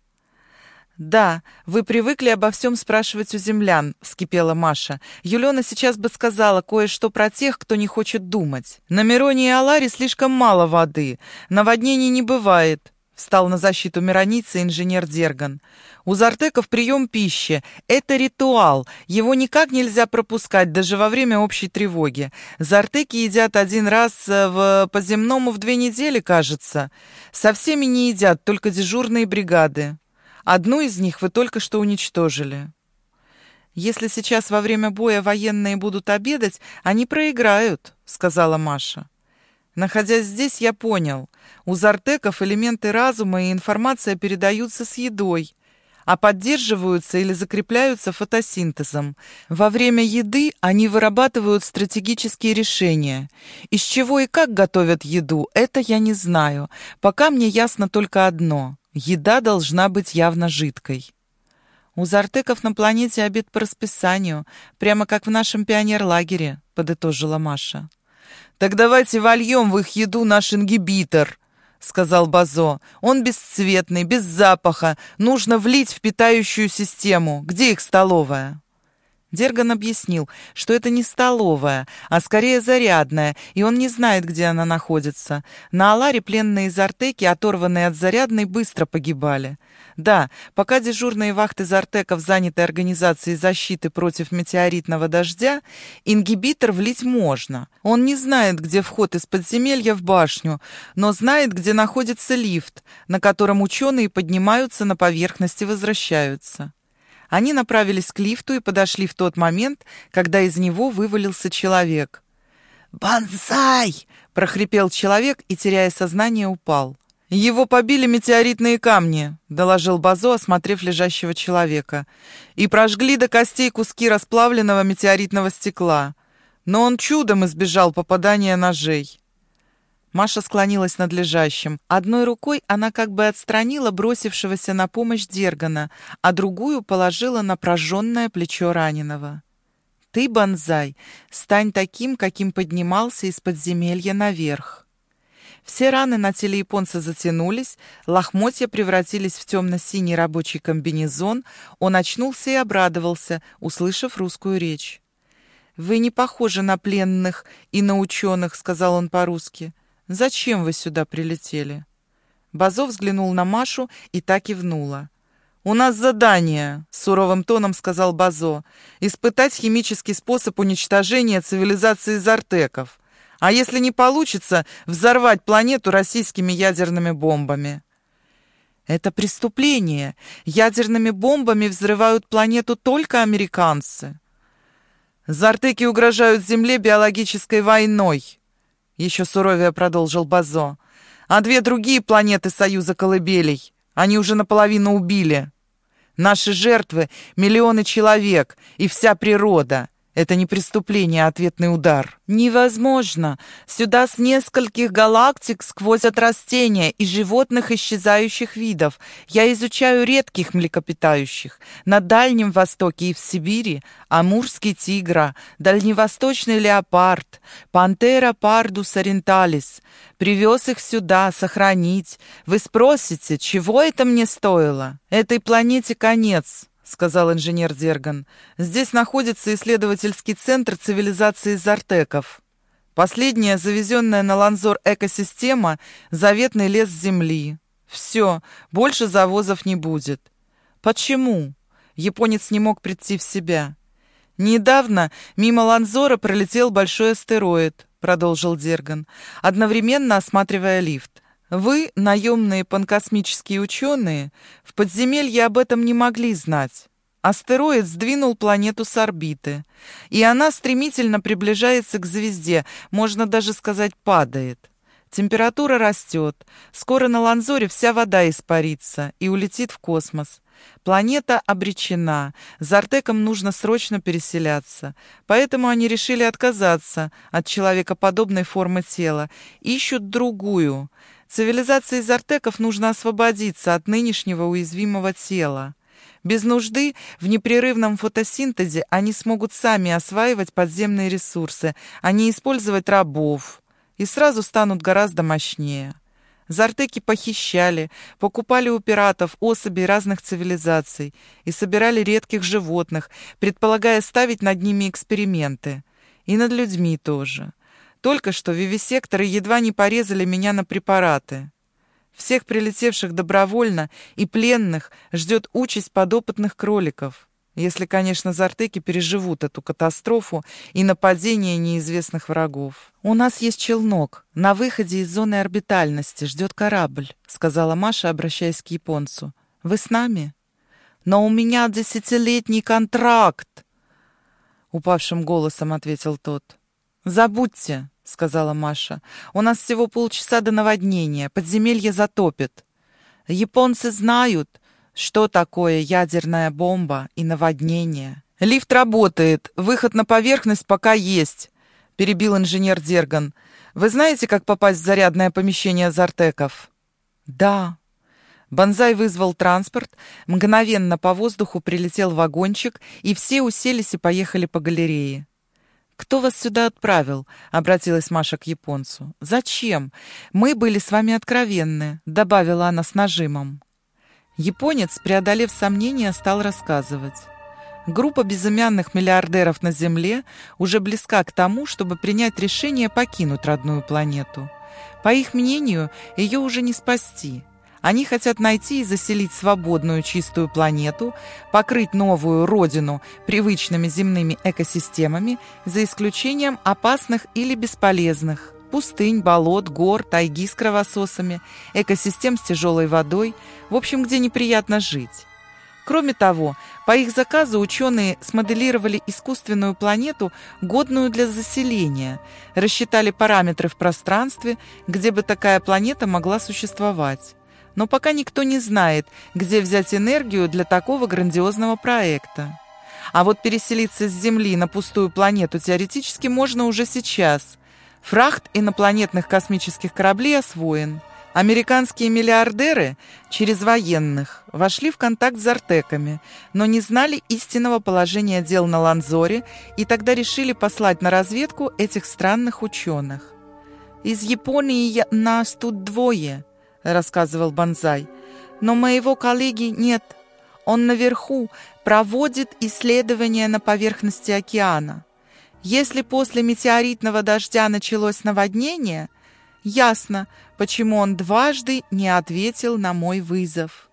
«Да, вы привыкли обо всем спрашивать у землян», — вскипела Маша. «Юлена сейчас бы сказала кое-что про тех, кто не хочет думать. На Мироне и Аларе слишком мало воды. Наводнений не бывает», — встал на защиту Мироницы инженер Дерган. «У зартеков прием пищи. Это ритуал. Его никак нельзя пропускать, даже во время общей тревоги. Зартеки едят один раз э, в, по земному в две недели, кажется. Со всеми не едят, только дежурные бригады». Одну из них вы только что уничтожили. Если сейчас во время боя военные будут обедать, они проиграют, сказала Маша. Находясь здесь, я понял. У зартеков элементы разума и информация передаются с едой, а поддерживаются или закрепляются фотосинтезом. Во время еды они вырабатывают стратегические решения. Из чего и как готовят еду, это я не знаю. Пока мне ясно только одно. Еда должна быть явно жидкой. У зартеков на планете обед по расписанию, прямо как в нашем пионерлагере, подытожила Маша. Так давайте вольем в их еду наш ингибитор, сказал Базо. Он бесцветный, без запаха, нужно влить в питающую систему. Где их столовая? Дерган объяснил, что это не столовая, а скорее зарядная, и он не знает, где она находится. На Аларе пленные из Артеки, оторванные от зарядной, быстро погибали. Да, пока дежурные вахты Зартеков заняты организацией защиты против метеоритного дождя, ингибитор влить можно. Он не знает, где вход из подземелья в башню, но знает, где находится лифт, на котором ученые поднимаются на поверхность и возвращаются. Они направились к лифту и подошли в тот момент, когда из него вывалился человек. «Бонсай!» — прохрипел человек и, теряя сознание, упал. «Его побили метеоритные камни», — доложил Базо, осмотрев лежащего человека. «И прожгли до костей куски расплавленного метеоритного стекла. Но он чудом избежал попадания ножей». Маша склонилась над лежащим. Одной рукой она как бы отстранила бросившегося на помощь Дергана, а другую положила на прожженное плечо раненого. «Ты, Бонзай, стань таким, каким поднимался из подземелья наверх». Все раны на теле японца затянулись, лохмотья превратились в темно-синий рабочий комбинезон, он очнулся и обрадовался, услышав русскую речь. «Вы не похожи на пленных и на ученых», — сказал он по-русски. «Зачем вы сюда прилетели?» Базо взглянул на Машу и так кивнула. «У нас задание», — суровым тоном сказал Базо, «испытать химический способ уничтожения цивилизации зартеков, а если не получится, взорвать планету российскими ядерными бомбами». «Это преступление. Ядерными бомбами взрывают планету только американцы». «Зартеки угрожают Земле биологической войной», еще суровее продолжил Базо. А две другие планеты Союза Колыбелей они уже наполовину убили. Наши жертвы — миллионы человек и вся природа. Это не преступление, а ответный удар. Невозможно. Сюда с нескольких галактик сквозят растения и животных исчезающих видов. Я изучаю редких млекопитающих. На Дальнем Востоке и в Сибири амурский тигра, дальневосточный леопард, пантера пардус ориенталис. Привез их сюда сохранить. Вы спросите, чего это мне стоило? Этой планете конец сказал инженер Дерган. «Здесь находится исследовательский центр цивилизации Зартеков. Последняя завезенная на Ланзор экосистема — заветный лес Земли. Все, больше завозов не будет. Почему?» Японец не мог прийти в себя. «Недавно мимо Ланзора пролетел большой астероид», — продолжил Дерган, одновременно осматривая лифт. Вы, наемные панкосмические ученые, в подземелье об этом не могли знать. Астероид сдвинул планету с орбиты, и она стремительно приближается к звезде, можно даже сказать, падает. Температура растет, скоро на Ланзоре вся вода испарится и улетит в космос. Планета обречена, Зартекам нужно срочно переселяться, поэтому они решили отказаться от человекоподобной формы тела, ищут другую – Цивилизации зартеков нужно освободиться от нынешнего уязвимого тела. Без нужды в непрерывном фотосинтезе они смогут сами осваивать подземные ресурсы, а не использовать рабов, и сразу станут гораздо мощнее. Зартеки похищали, покупали у пиратов особей разных цивилизаций и собирали редких животных, предполагая ставить над ними эксперименты. И над людьми тоже. Только что вивисекторы едва не порезали меня на препараты. Всех прилетевших добровольно и пленных ждет участь подопытных кроликов, если, конечно, зартеки переживут эту катастрофу и нападение неизвестных врагов. «У нас есть челнок. На выходе из зоны орбитальности ждет корабль», сказала Маша, обращаясь к японцу. «Вы с нами?» «Но у меня десятилетний контракт!» Упавшим голосом ответил тот. «Забудьте — сказала Маша. «У нас всего полчаса до наводнения. Подземелье затопит. Японцы знают, что такое ядерная бомба и наводнение». «Лифт работает. Выход на поверхность пока есть», — перебил инженер Дерган. «Вы знаете, как попасть в зарядное помещение Зартеков?» «Да». Бонзай вызвал транспорт, мгновенно по воздуху прилетел вагончик, и все уселись и поехали по галерее. «Кто вас сюда отправил?» — обратилась Маша к японцу. «Зачем? Мы были с вами откровенны», — добавила она с нажимом. Японец, преодолев сомнения, стал рассказывать. Группа безымянных миллиардеров на Земле уже близка к тому, чтобы принять решение покинуть родную планету. По их мнению, ее уже не спасти — они хотят найти и заселить свободную чистую планету, покрыть новую родину привычными земными экосистемами, за исключением опасных или бесполезных. Пустынь, болот, гор, тайги с кровососами, экосистем с тяжелой водой, в общем, где неприятно жить. Кроме того, по их заказу ученые смоделировали искусственную планету, годную для заселения, рассчитали параметры в пространстве, где бы такая планета могла существовать но пока никто не знает, где взять энергию для такого грандиозного проекта. А вот переселиться с Земли на пустую планету теоретически можно уже сейчас. Фрахт инопланетных космических кораблей освоен. Американские миллиардеры через военных вошли в контакт с артеками, но не знали истинного положения дел на Ланзоре и тогда решили послать на разведку этих странных ученых. «Из Японии нас тут двое», рассказывал Бонзай. «Но моего коллеги нет. Он наверху проводит исследования на поверхности океана. Если после метеоритного дождя началось наводнение, ясно, почему он дважды не ответил на мой вызов».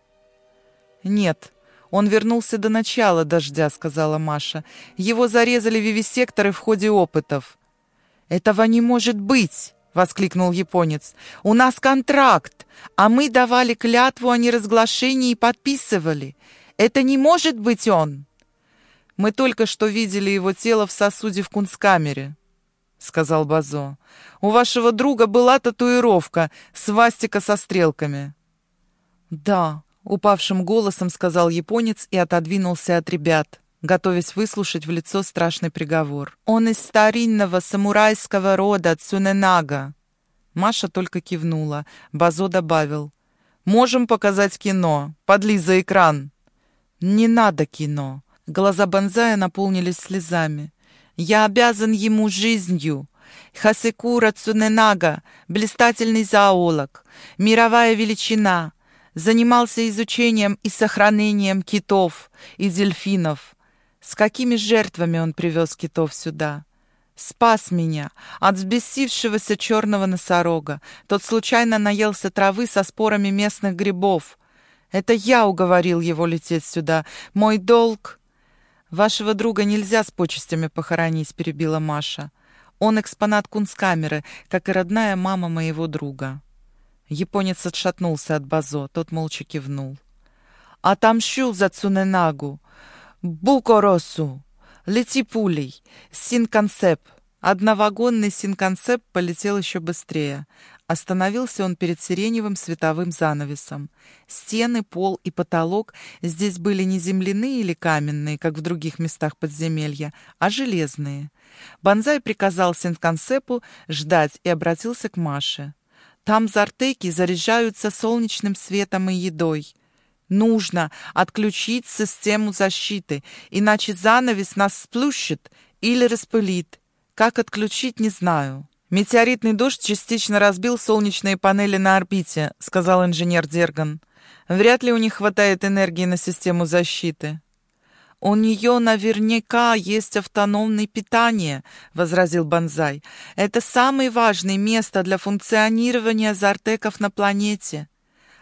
«Нет, он вернулся до начала дождя», — сказала Маша. «Его зарезали вивисекторы в ходе опытов». «Этого не может быть!» — воскликнул японец. «У нас контракт, а мы давали клятву о неразглашении и подписывали. Это не может быть он!» «Мы только что видели его тело в сосуде в кунсткамере», — сказал Базо. «У вашего друга была татуировка, свастика со стрелками». «Да», — упавшим голосом сказал японец и отодвинулся от ребят готовясь выслушать в лицо страшный приговор. «Он из старинного самурайского рода Цуненага». Маша только кивнула. Базо добавил. «Можем показать кино. Подли за экран». «Не надо кино». Глаза Бонзая наполнились слезами. «Я обязан ему жизнью. Хасекура Цуненага, блистательный зоолог, мировая величина, занимался изучением и сохранением китов и дельфинов. С какими жертвами он привез китов сюда? Спас меня от взбесившегося черного носорога. Тот случайно наелся травы со спорами местных грибов. Это я уговорил его лететь сюда. Мой долг... «Вашего друга нельзя с почестями похоронить», — перебила Маша. «Он экспонат кунсткамеры, как и родная мама моего друга». Японец отшатнулся от Базо, тот молча кивнул. «Отомщу за Цуненагу. Букоросу! Лети пулей! Синконцеп!» Одновагонный синконцеп полетел еще быстрее. Остановился он перед сиреневым световым занавесом. Стены, пол и потолок здесь были не земляные или каменные, как в других местах подземелья, а железные. Бонзай приказал синконцепу ждать и обратился к Маше. «Там зартеки заряжаются солнечным светом и едой. Нужно отключить систему защиты, иначе занавес нас сплющит или распылит. Как отключить, не знаю. «Метеоритный дождь частично разбил солнечные панели на орбите», — сказал инженер Дерган. «Вряд ли у них хватает энергии на систему защиты». «У нее наверняка есть автономное питание», — возразил Банзай. «Это самое важное место для функционирования зартеков на планете.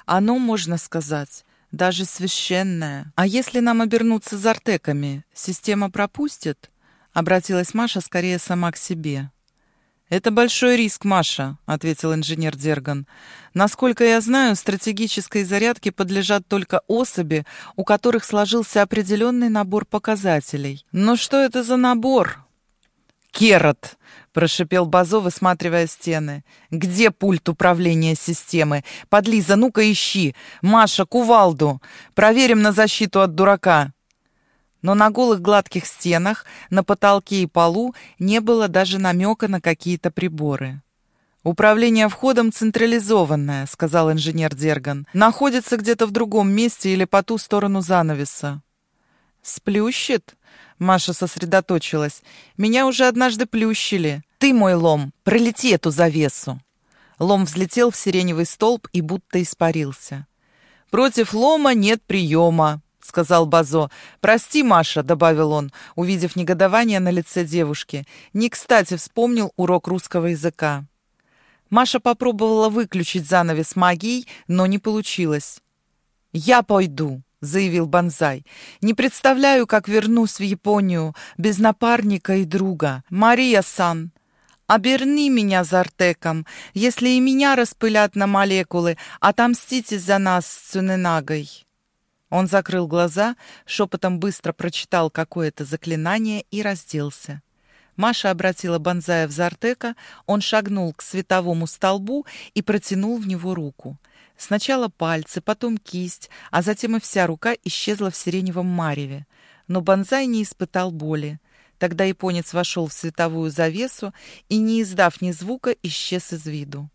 Оно, можно сказать, даже священное. А если нам обернуться зартеками, система пропустит?» — обратилась Маша скорее сама к себе. «Это большой риск, Маша», — ответил инженер Дерган. «Насколько я знаю, стратегической зарядке подлежат только особи, у которых сложился определенный набор показателей». «Но что это за набор?» «Керот!» — прошипел Базо, высматривая стены. «Где пульт управления системы? Подлиза, ну-ка ищи! Маша, кувалду! Проверим на защиту от дурака!» но на голых гладких стенах, на потолке и полу не было даже намека на какие-то приборы. «Управление входом централизованное», — сказал инженер Дерган. «Находится где-то в другом месте или по ту сторону занавеса». «Сплющит?» — Маша сосредоточилась. «Меня уже однажды плющили. Ты, мой лом, пролети эту завесу». Лом взлетел в сиреневый столб и будто испарился. «Против лома нет приема», — сказал Базо. «Прости, Маша», — добавил он, увидев негодование на лице девушки. «Не кстати вспомнил урок русского языка». Маша попробовала выключить занавес магией, но не получилось. «Я пойду», — заявил Банзай. «Не представляю, как вернусь в Японию без напарника и друга. Мария-сан, оберни меня за Артеком. Если и меня распылят на молекулы, отомстите за нас с Цуненагой». Он закрыл глаза, шепотом быстро прочитал какое-то заклинание и разделся. Маша обратила Бонзая в Зартека, он шагнул к световому столбу и протянул в него руку. Сначала пальцы, потом кисть, а затем и вся рука исчезла в сиреневом мареве. Но Бонзай не испытал боли. Тогда японец вошел в световую завесу и, не издав ни звука, исчез из виду.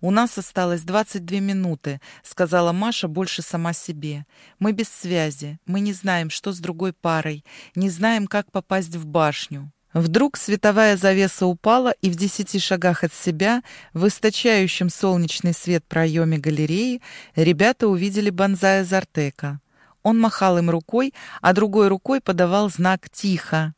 «У нас осталось 22 минуты», — сказала Маша больше сама себе. «Мы без связи, мы не знаем, что с другой парой, не знаем, как попасть в башню». Вдруг световая завеса упала, и в десяти шагах от себя, в источающем солнечный свет проеме галереи, ребята увидели Бонзая Зартека. Он махал им рукой, а другой рукой подавал знак «Тихо».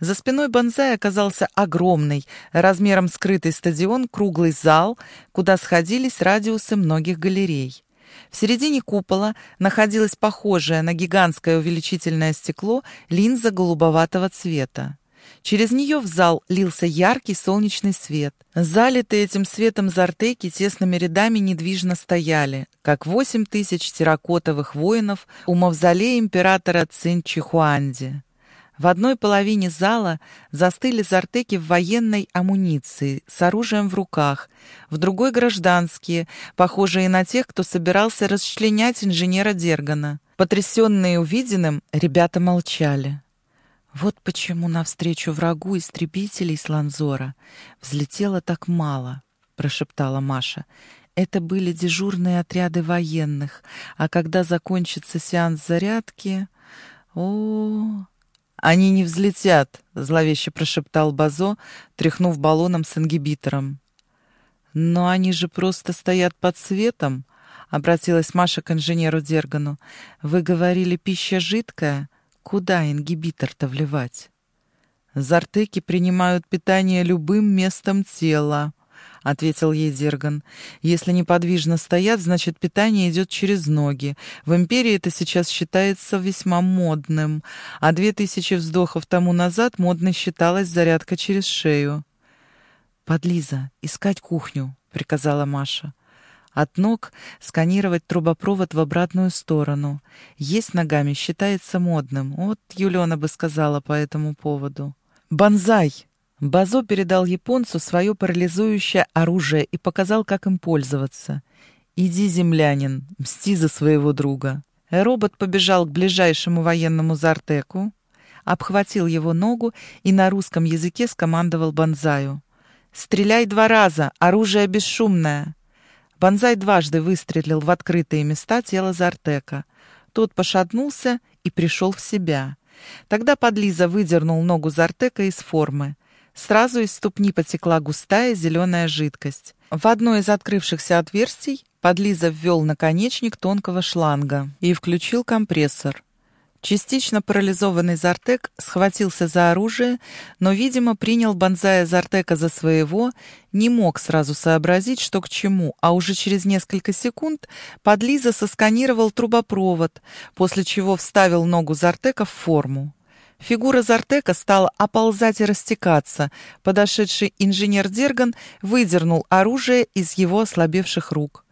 За спиной Бонзай оказался огромный, размером скрытый стадион, круглый зал, куда сходились радиусы многих галерей. В середине купола находилась похожая на гигантское увеличительное стекло линза голубоватого цвета. Через нее в зал лился яркий солнечный свет. Залитые этим светом зартеки тесными рядами недвижно стояли, как восемь тысяч терракотовых воинов у мавзолея императора Цин Чихуанди. В одной половине зала застыли зартеки в военной амуниции, с оружием в руках, в другой — гражданские, похожие на тех, кто собирался расчленять инженера Дергана. Потрясенные увиденным, ребята молчали. «Вот почему навстречу врагу истребителей с Ланзора взлетело так мало», — прошептала Маша. «Это были дежурные отряды военных, а когда закончится сеанс зарядки...» О, «Они не взлетят», — зловеще прошептал Базо, тряхнув баллоном с ингибитором. «Но они же просто стоят под светом», — обратилась Маша к инженеру Дергану. «Вы говорили, пища жидкая? Куда ингибитор-то вливать?» «Зартеки принимают питание любым местом тела», — ответил ей Дерган. «Если неподвижно стоят, значит, питание идет через ноги. В империи это сейчас считается весьма модным, а две тысячи вздохов тому назад модной считалась зарядка через шею». «Подлиза, искать кухню», — приказала Маша. От ног сканировать трубопровод в обратную сторону. Есть ногами считается модным. Вот Юлена бы сказала по этому поводу. «Бонзай!» Базо передал японцу свое парализующее оружие и показал, как им пользоваться. «Иди, землянин, мсти за своего друга». Робот побежал к ближайшему военному зартеку, обхватил его ногу и на русском языке скомандовал Бонзаю. «Стреляй два раза! Оружие бесшумное!» Бонзай дважды выстрелил в открытые места тела Зартека. Тот пошатнулся и пришел в себя. Тогда подлиза выдернул ногу Зартека из формы. Сразу из ступни потекла густая зеленая жидкость. В одно из открывшихся отверстий подлиза ввел наконечник тонкого шланга и включил компрессор. Частично парализованный Зартек схватился за оружие, но, видимо, принял Бонзая Зартека за своего, не мог сразу сообразить, что к чему, а уже через несколько секунд подлиза сосканировал трубопровод, после чего вставил ногу Зартека в форму. Фигура Зартека стала оползать и растекаться. Подошедший инженер Дерган выдернул оружие из его ослабевших рук.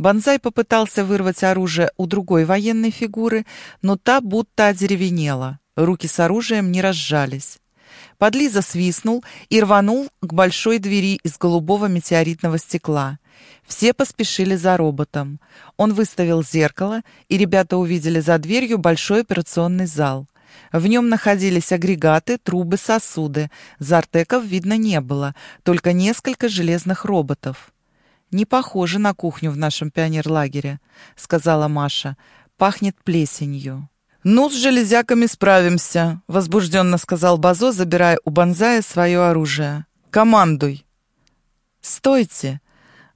Бонзай попытался вырвать оружие у другой военной фигуры, но та будто одеревенела. Руки с оружием не разжались. Подлиза свистнул и рванул к большой двери из голубого метеоритного стекла. Все поспешили за роботом. Он выставил зеркало, и ребята увидели за дверью большой операционный зал. В нем находились агрегаты, трубы, сосуды. Зартеков видно не было, только несколько железных роботов. «Не похоже на кухню в нашем пионерлагере», — сказала Маша. «Пахнет плесенью». «Ну, с железяками справимся», — возбужденно сказал Базо, забирая у Бонзая свое оружие. «Командуй!» «Стойте!»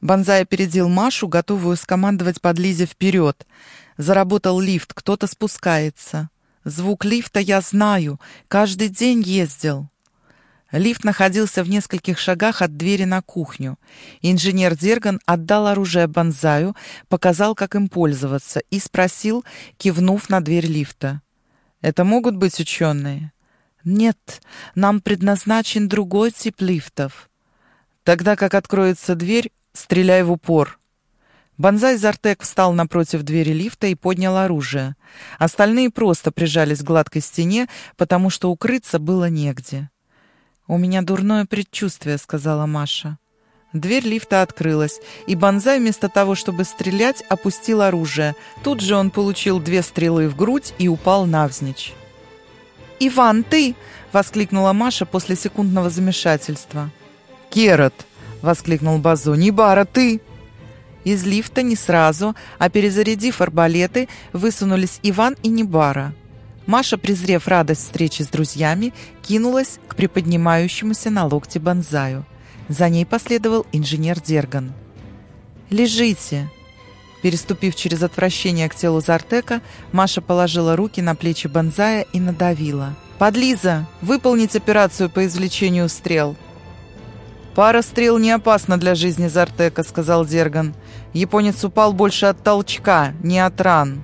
Бонзай опередил Машу, готовую скомандовать под Лизе вперед. Заработал лифт, кто-то спускается. Звук лифта я знаю, каждый день ездил. Лифт находился в нескольких шагах от двери на кухню. Инженер Дерган отдал оружие Бонзаю, показал, как им пользоваться, и спросил, кивнув на дверь лифта. «Это могут быть ученые?» «Нет, нам предназначен другой тип лифтов». «Тогда как откроется дверь, стреляй в упор». Бонзай Зартек встал напротив двери лифта и поднял оружие. Остальные просто прижались к гладкой стене, потому что укрыться было негде. «У меня дурное предчувствие», — сказала Маша. Дверь лифта открылась, и Бонзай вместо того, чтобы стрелять, опустил оружие. Тут же он получил две стрелы в грудь и упал навзничь. «Иван, ты!» — воскликнула Маша после секундного замешательства. «Керат!» — воскликнул Базо. «Небара, ты!» Из лифта не сразу, а перезарядив арбалеты, высунулись Иван и Небара. Маша, презрев радость встречи с друзьями, кинулась к приподнимающемуся на локте бонзаю. За ней последовал инженер Дерган. «Лежите!» Переступив через отвращение к телу Зартека, Маша положила руки на плечи бонзая и надавила. «Подлиза! Выполнить операцию по извлечению стрел!» «Пара стрел не опасна для жизни Зартека», — сказал Дерган. «Японец упал больше от толчка, не от ран».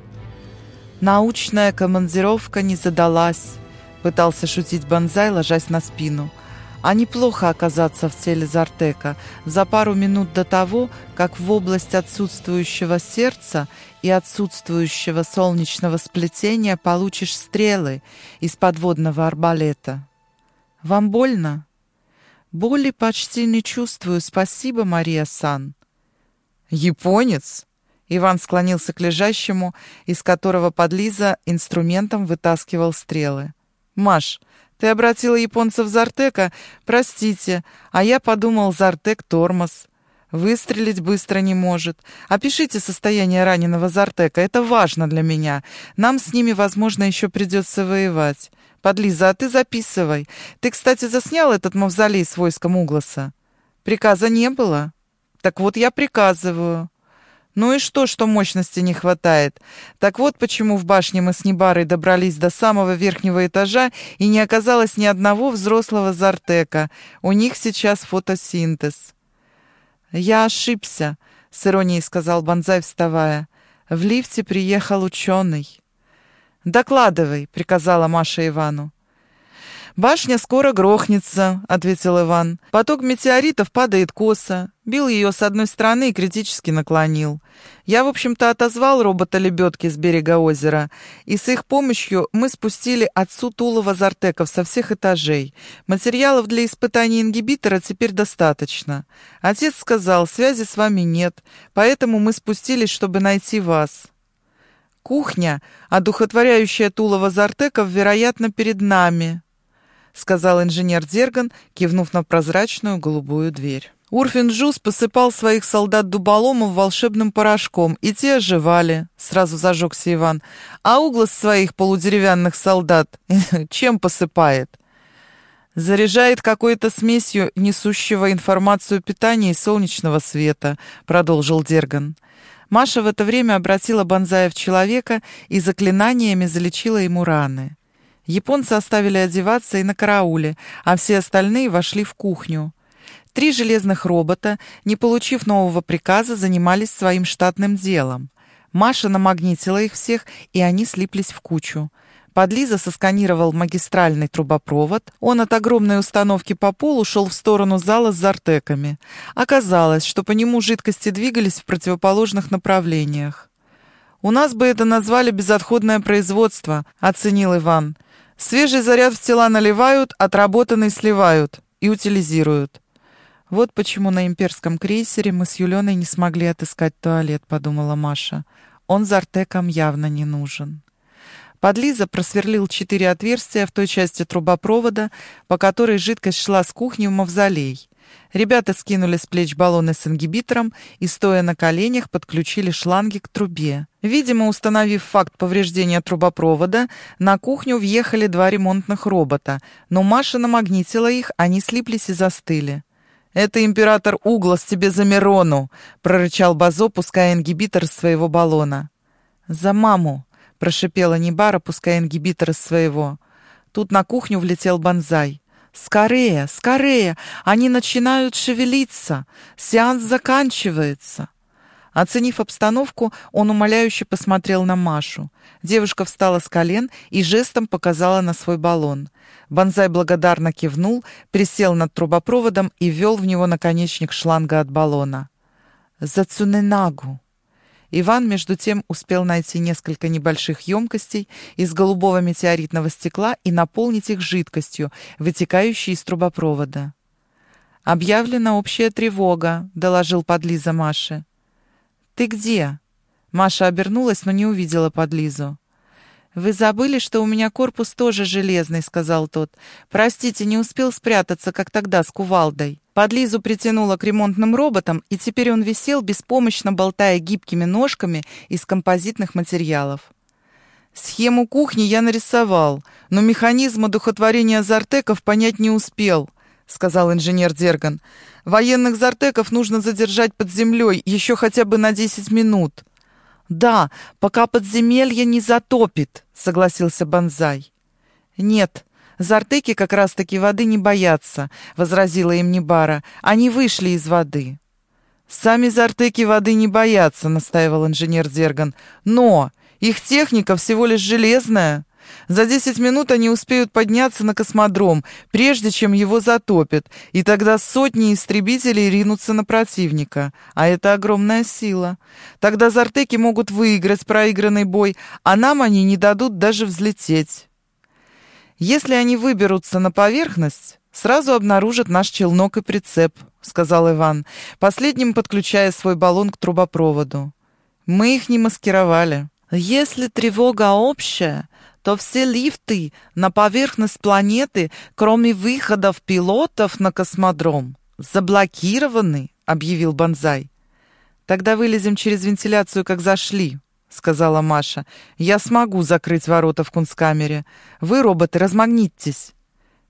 Научная командировка не задалась, пытался шутить Бонзай, ложась на спину. А неплохо оказаться в теле Зартека за пару минут до того, как в область отсутствующего сердца и отсутствующего солнечного сплетения получишь стрелы из подводного арбалета. Вам больно? Боли почти не чувствую, спасибо, Мария Сан. Японец? Иван склонился к лежащему, из которого подлиза инструментом вытаскивал стрелы. «Маш, ты обратила японцев Зартека? Простите, а я подумал, Зартек тормоз. Выстрелить быстро не может. Опишите состояние раненого Зартека, это важно для меня. Нам с ними, возможно, еще придется воевать. Подлиза, а ты записывай. Ты, кстати, заснял этот мавзолей с войском Угласа? Приказа не было? Так вот я приказываю». Ну и что, что мощности не хватает? Так вот почему в башне мы с Небарой добрались до самого верхнего этажа и не оказалось ни одного взрослого Зартека. У них сейчас фотосинтез. «Я ошибся», — с иронией сказал Бонзай, вставая. «В лифте приехал ученый». «Докладывай», — приказала Маша Ивану. «Башня скоро грохнется», — ответил Иван. «Поток метеоритов падает косо. Бил ее с одной стороны и критически наклонил. Я, в общем-то, отозвал робота-лебедки с берега озера, и с их помощью мы спустили отцу Тулова Зартеков со всех этажей. Материалов для испытания ингибитора теперь достаточно. Отец сказал, связи с вами нет, поэтому мы спустились, чтобы найти вас». «Кухня, одухотворяющая Тулова Зартеков, вероятно, перед нами», — сказал инженер Дерган, кивнув на прозрачную голубую дверь. Урфин-Джус посыпал своих солдат-дуболомов волшебным порошком, и те оживали, — сразу зажегся Иван. А углас своих полудеревянных солдат чем посыпает? Заряжает какой-то смесью несущего информацию питания и солнечного света, — продолжил Дерган. Маша в это время обратила Бонзая в человека и заклинаниями залечила ему раны. Японцы оставили одеваться и на карауле, а все остальные вошли в кухню. Три железных робота, не получив нового приказа, занимались своим штатным делом. Маша намагнитила их всех, и они слиплись в кучу. Подлиза сосканировал магистральный трубопровод. Он от огромной установки по полу шел в сторону зала с зартеками. Оказалось, что по нему жидкости двигались в противоположных направлениях. «У нас бы это назвали безотходное производство», — оценил Иван. «Свежий заряд в тела наливают, отработанный сливают и утилизируют». «Вот почему на имперском крейсере мы с Юленой не смогли отыскать туалет», — подумала Маша. «Он Зартекам явно не нужен». Подлиза просверлил четыре отверстия в той части трубопровода, по которой жидкость шла с кухни в мавзолей. Ребята скинули с плеч баллоны с ингибитором и, стоя на коленях, подключили шланги к трубе. Видимо, установив факт повреждения трубопровода, на кухню въехали два ремонтных робота, но Маша намагнитила их, они слиплись и застыли. «Это император Углас тебе за Мирону!» — прорычал Базо, пуская ингибитор из своего баллона. «За маму!» — прошипела Нибара, пуская ингибитор из своего. Тут на кухню влетел Бонзай. «Скорее, скорее! Они начинают шевелиться! Сеанс заканчивается!» Оценив обстановку, он умоляюще посмотрел на Машу. Девушка встала с колен и жестом показала на свой баллон. Бонзай благодарно кивнул, присел над трубопроводом и ввел в него наконечник шланга от баллона. «За Цуненагу!» Иван, между тем, успел найти несколько небольших емкостей из голубого метеоритного стекла и наполнить их жидкостью, вытекающей из трубопровода. «Объявлена общая тревога», — доложил подлиза Маше. «Ты где?» Маша обернулась, но не увидела подлизу. «Вы забыли, что у меня корпус тоже железный», — сказал тот. «Простите, не успел спрятаться, как тогда с кувалдой». Подлизу притянуло к ремонтным роботам, и теперь он висел, беспомощно болтая гибкими ножками из композитных материалов. «Схему кухни я нарисовал, но механизм одухотворения зартеков понять не успел», — сказал инженер Дерган. Военных зартеков нужно задержать под землей еще хотя бы на 10 минут. Да, пока подземелье не затопит, согласился Бонзай. Нет, зартеки как раз-таки воды не боятся, возразила им Небара. Они вышли из воды. Сами зартеки воды не боятся, настаивал инженер Дерган. Но их техника всего лишь железная. За 10 минут они успеют подняться на космодром, прежде чем его затопят, и тогда сотни истребителей ринутся на противника. А это огромная сила. Тогда зартеки могут выиграть проигранный бой, а нам они не дадут даже взлететь. Если они выберутся на поверхность, сразу обнаружат наш челнок и прицеп, сказал Иван, последним подключая свой баллон к трубопроводу. Мы их не маскировали. Если тревога общая, то все лифты на поверхность планеты, кроме выходов пилотов на космодром, заблокированы, объявил Бонзай. Тогда вылезем через вентиляцию, как зашли, сказала Маша. Я смогу закрыть ворота в кунсткамере. Вы, роботы, размагнитьтесь.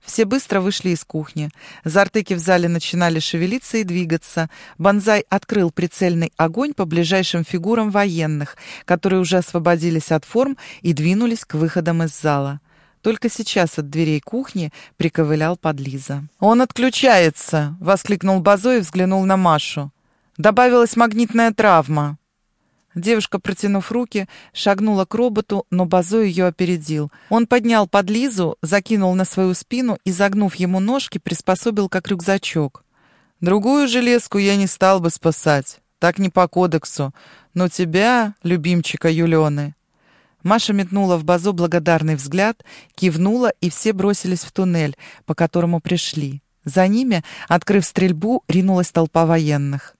Все быстро вышли из кухни. Зартыки в зале начинали шевелиться и двигаться. Бонзай открыл прицельный огонь по ближайшим фигурам военных, которые уже освободились от форм и двинулись к выходам из зала. Только сейчас от дверей кухни приковылял подлиза. «Он отключается!» — воскликнул Базо и взглянул на Машу. «Добавилась магнитная травма». Девушка, протянув руки, шагнула к роботу, но Базо ее опередил. Он поднял подлизу, закинул на свою спину и, загнув ему ножки, приспособил как рюкзачок. «Другую железку я не стал бы спасать. Так не по кодексу. Но тебя, любимчика Юлены...» Маша метнула в Базо благодарный взгляд, кивнула, и все бросились в туннель, по которому пришли. За ними, открыв стрельбу, ринулась толпа военных.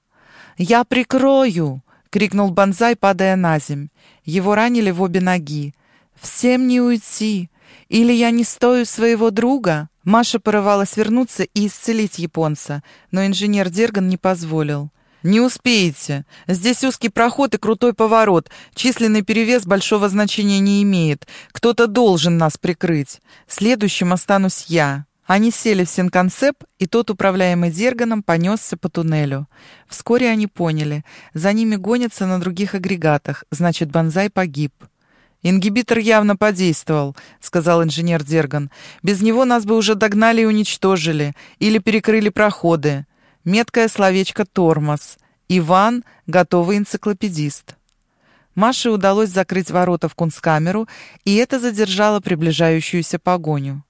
«Я прикрою!» — крикнул Бонзай, падая на земь. Его ранили в обе ноги. «Всем не уйти! Или я не стою своего друга?» Маша порывалась вернуться и исцелить японца, но инженер Дерган не позволил. «Не успеете. Здесь узкий проход и крутой поворот. Численный перевес большого значения не имеет. Кто-то должен нас прикрыть. Следующим останусь я». Они сели в Синконцеп, и тот, управляемый Дерганом, понесся по туннелю. Вскоре они поняли. За ними гонятся на других агрегатах, значит, Бонзай погиб. «Ингибитор явно подействовал», — сказал инженер Дерган. «Без него нас бы уже догнали и уничтожили, или перекрыли проходы. Меткое словечко «тормоз». Иван — готовый энциклопедист. Маше удалось закрыть ворота в кунсткамеру, и это задержало приближающуюся погоню.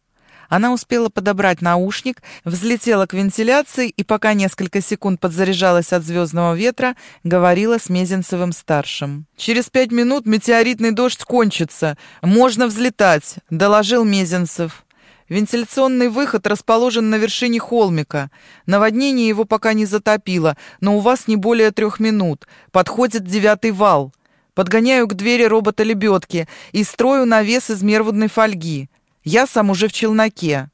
Она успела подобрать наушник, взлетела к вентиляции и, пока несколько секунд подзаряжалась от звездного ветра, говорила с Мезенцевым-старшим. «Через пять минут метеоритный дождь кончится. Можно взлетать», — доложил Мезенцев. Вентиляционный выход расположен на вершине холмика. Наводнение его пока не затопило, но у вас не более трех минут. Подходит девятый вал. Подгоняю к двери робота-лебедки и строю навес из мервудной фольги. Я сам уже в челноке.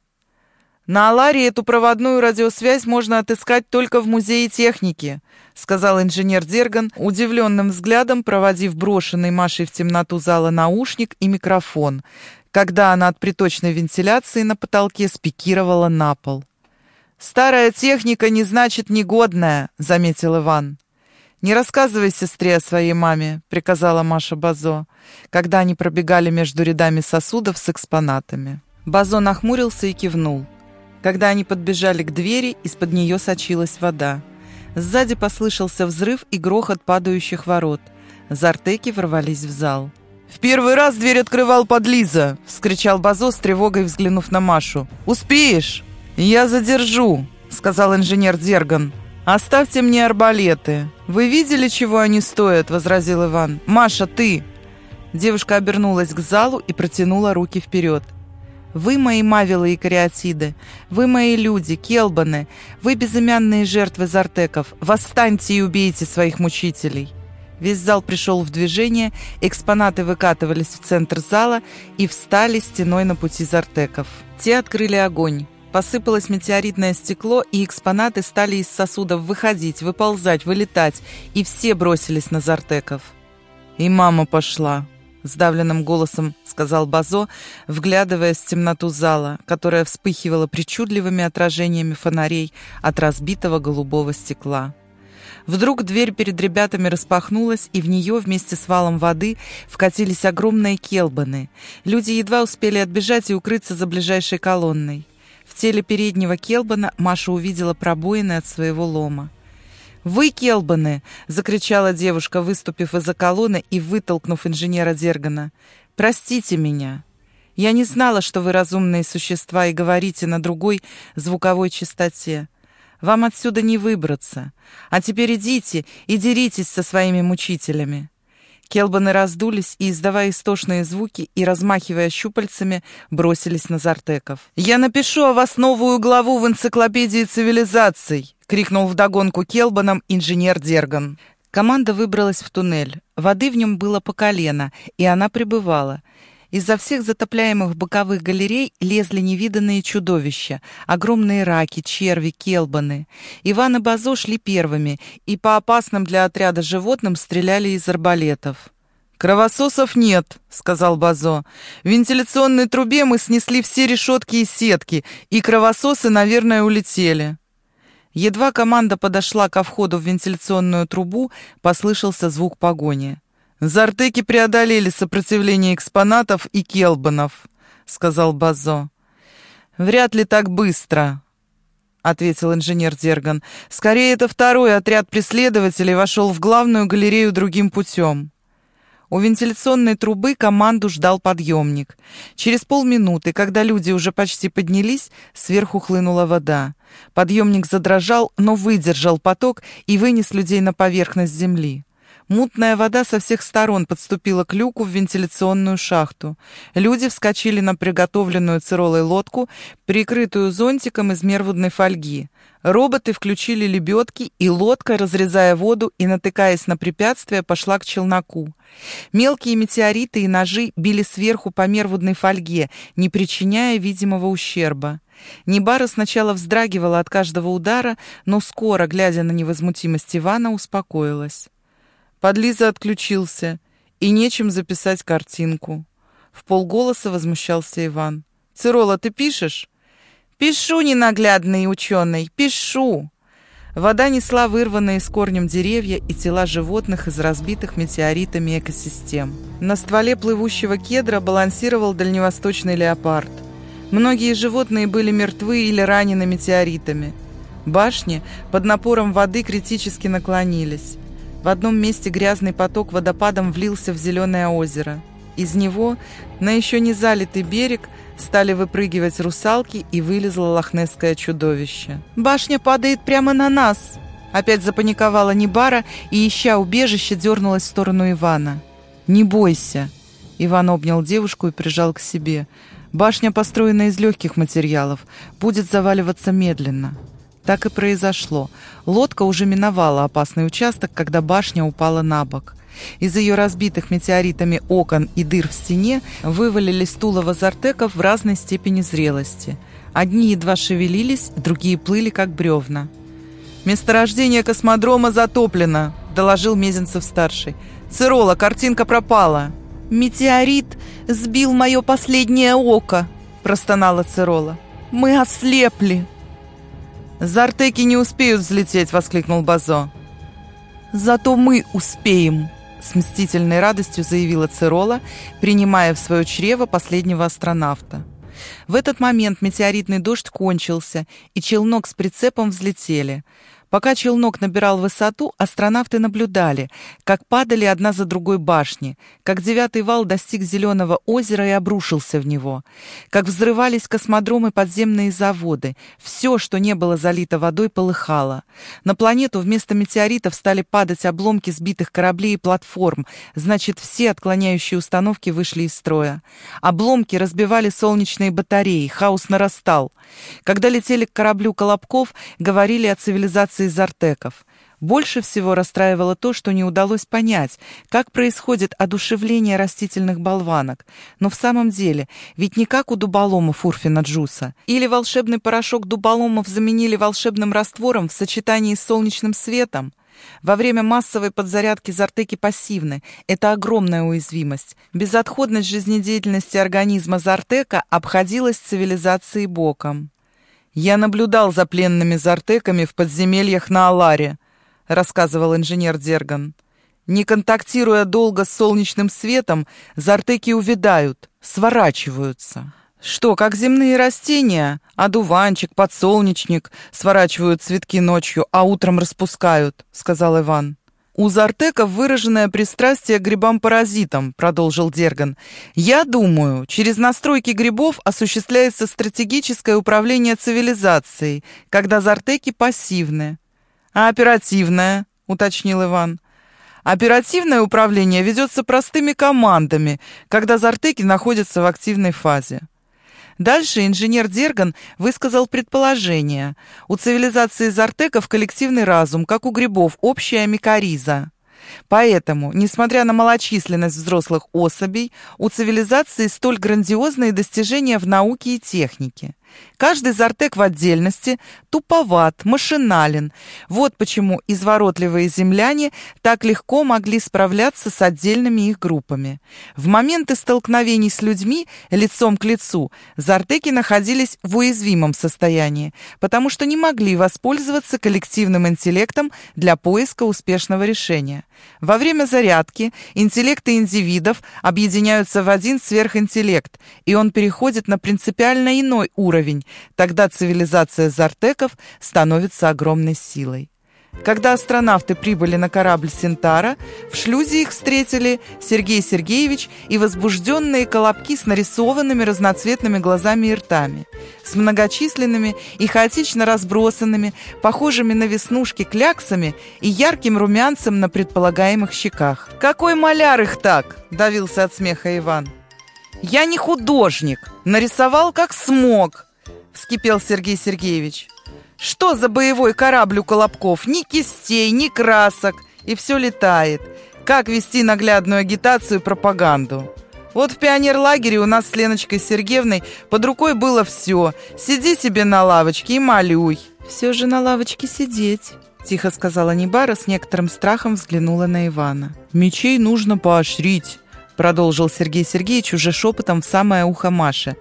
На Аларе эту проводную радиосвязь можно отыскать только в музее техники, сказал инженер Дерган, удивленным взглядом проводив брошенный Машей в темноту зала наушник и микрофон, когда она от приточной вентиляции на потолке спикировала на пол. «Старая техника не значит негодная», — заметил Иван. «Не рассказывай сестре о своей маме», — приказала Маша Базо, когда они пробегали между рядами сосудов с экспонатами. Базо нахмурился и кивнул. Когда они подбежали к двери, из-под нее сочилась вода. Сзади послышался взрыв и грохот падающих ворот. Зартеки ворвались в зал. «В первый раз дверь открывал подлиза!» — вскричал Базо с тревогой, взглянув на Машу. «Успеешь?» «Я задержу!» — сказал инженер Дерган. «Оставьте мне арбалеты!» «Вы видели, чего они стоят?» — возразил Иван. «Маша, ты!» Девушка обернулась к залу и протянула руки вперед. «Вы мои мавилы и кариатиды, вы мои люди, келбаны, вы безымянные жертвы зартеков, восстаньте и убейте своих мучителей!» Весь зал пришел в движение, экспонаты выкатывались в центр зала и встали стеной на пути зартеков. Те открыли огонь. Посыпалось метеоритное стекло, и экспонаты стали из сосудов выходить, выползать, вылетать, и все бросились на зартеков. «И мама пошла», — сдавленным голосом сказал Базо, вглядываясь в темноту зала, которая вспыхивала причудливыми отражениями фонарей от разбитого голубого стекла. Вдруг дверь перед ребятами распахнулась, и в нее вместе с валом воды вкатились огромные келбаны. Люди едва успели отбежать и укрыться за ближайшей колонной. Теле переднего келбана Маша увидела пробоины от своего лома. «Вы, келбаны!» — закричала девушка, выступив из-за колонны и вытолкнув инженера Дергана. «Простите меня!» Я не знала, что вы разумные существа и говорите на другой звуковой частоте. Вам отсюда не выбраться. А теперь идите и деритесь со своими мучителями». Келбаны раздулись и, издавая истошные звуки и размахивая щупальцами, бросились на Зартеков. «Я напишу о вас новую главу в энциклопедии цивилизаций!» — крикнул вдогонку Келбанам инженер Дерган. Команда выбралась в туннель. Воды в нем было по колено, и она пребывала — из-за всех затопляемых боковых галерей лезли невиданные чудовища, огромные раки, черви, келбаны. Иван и Базо шли первыми и по опасным для отряда животным стреляли из арбалетов. «Кровососов нет», — сказал Базо. «В вентиляционной трубе мы снесли все решетки и сетки, и кровососы, наверное, улетели». Едва команда подошла ко входу в вентиляционную трубу, послышался звук погони. «Зартеки преодолели сопротивление экспонатов и келбанов», — сказал Базо. «Вряд ли так быстро», — ответил инженер Дерган. «Скорее, это второй отряд преследователей вошел в главную галерею другим путем». У вентиляционной трубы команду ждал подъемник. Через полминуты, когда люди уже почти поднялись, сверху хлынула вода. Подъемник задрожал, но выдержал поток и вынес людей на поверхность земли. Мутная вода со всех сторон подступила к люку в вентиляционную шахту. Люди вскочили на приготовленную циролой лодку, прикрытую зонтиком из мервудной фольги. Роботы включили лебедки, и лодка, разрезая воду и натыкаясь на препятствия, пошла к челноку. Мелкие метеориты и ножи били сверху по мервудной фольге, не причиняя видимого ущерба. Небара сначала вздрагивала от каждого удара, но скоро, глядя на невозмутимость Ивана, успокоилась. Подлиза отключился, и нечем записать картинку. В полголоса возмущался Иван. «Цирола, ты пишешь?» «Пишу, ненаглядный ученый, пишу!» Вода несла вырванные с корнем деревья и тела животных из разбитых метеоритами экосистем. На стволе плывущего кедра балансировал дальневосточный леопард. Многие животные были мертвы или ранены метеоритами. Башни под напором воды критически наклонились. В одном месте грязный поток водопадом влился в зеленое озеро. Из него на еще не залитый берег стали выпрыгивать русалки и вылезло лохнесское чудовище. «Башня падает прямо на нас!» Опять запаниковала Небара и, ища убежище, дернулась в сторону Ивана. «Не бойся!» Иван обнял девушку и прижал к себе. «Башня построена из легких материалов, будет заваливаться медленно». Так и произошло. Лодка уже миновала опасный участок, когда башня упала на бок. Из ее разбитых метеоритами окон и дыр в стене вывалились тулова зартеков в разной степени зрелости. Одни едва шевелились, другие плыли, как бревна. «Месторождение космодрома затоплено», — доложил Мезенцев-старший. «Цирола, картинка пропала». «Метеорит сбил мое последнее око», — простонала Цирола. «Мы ослепли». «Зартеки не успеют взлететь!» — воскликнул Базо. «Зато мы успеем!» — с мстительной радостью заявила Цирола, принимая в свое чрево последнего астронавта. В этот момент метеоритный дождь кончился, и челнок с прицепом взлетели — Пока челнок набирал высоту, астронавты наблюдали, как падали одна за другой башни, как девятый вал достиг зеленого озера и обрушился в него, как взрывались космодромы подземные заводы. Все, что не было залито водой, полыхало. На планету вместо метеоритов стали падать обломки сбитых кораблей и платформ, значит, все отклоняющие установки вышли из строя. Обломки разбивали солнечные батареи, хаос нарастал. Когда летели к кораблю Колобков, говорили о цивилизации из зартеков. Больше всего расстраивало то, что не удалось понять, как происходит одушевление растительных болванок. Но в самом деле, ведь не как у дуболомов Урфина Джуса. Или волшебный порошок дуболомов заменили волшебным раствором в сочетании с солнечным светом. Во время массовой подзарядки зартеки пассивны. Это огромная уязвимость. Безотходность жизнедеятельности организма зартека обходилась цивилизацией боком. «Я наблюдал за пленными зартеками в подземельях на Аларе», — рассказывал инженер Дерган. «Не контактируя долго с солнечным светом, зартеки увядают, сворачиваются». «Что, как земные растения? Одуванчик, подсолнечник сворачивают цветки ночью, а утром распускают», — сказал Иван. «У Зартеков выраженное пристрастие к грибам-паразитам», — продолжил Дерган. «Я думаю, через настройки грибов осуществляется стратегическое управление цивилизацией, когда Зартеки пассивны». «А оперативное?» — уточнил Иван. «Оперативное управление ведется простыми командами, когда Зартеки находятся в активной фазе». Дальше инженер Дерган высказал предположение. У цивилизации зартеков коллективный разум, как у грибов, общая микориза. Поэтому, несмотря на малочисленность взрослых особей, у цивилизации столь грандиозные достижения в науке и технике. Каждый зартек в отдельности туповат, машинален. Вот почему изворотливые земляне так легко могли справляться с отдельными их группами. В моменты столкновений с людьми лицом к лицу зартеки находились в уязвимом состоянии, потому что не могли воспользоваться коллективным интеллектом для поиска успешного решения. Во время зарядки интеллекты индивидов объединяются в один сверхинтеллект, и он переходит на принципиально иной уровень, Тогда цивилизация зартеков становится огромной силой. Когда астронавты прибыли на корабль «Синтара», в шлюзе их встретили Сергей Сергеевич и возбужденные колобки с нарисованными разноцветными глазами и ртами, с многочисленными и хаотично разбросанными, похожими на веснушки кляксами и ярким румянцем на предполагаемых щеках. «Какой маляр их так!» – давился от смеха Иван. «Я не художник, нарисовал как смог», – вскипел Сергей Сергеевич. Что за боевой корабль у Колобков? Ни кистей, ни красок, и все летает. Как вести наглядную агитацию и пропаганду? Вот в пионерлагере у нас с Леночкой Сергеевной под рукой было все. Сиди себе на лавочке и малюй. Все же на лавочке сидеть. Тихо сказала Небара, с некоторым страхом взглянула на Ивана. «Мечей нужно поощрить», продолжил Сергей Сергеевич уже шепотом в самое ухо Маше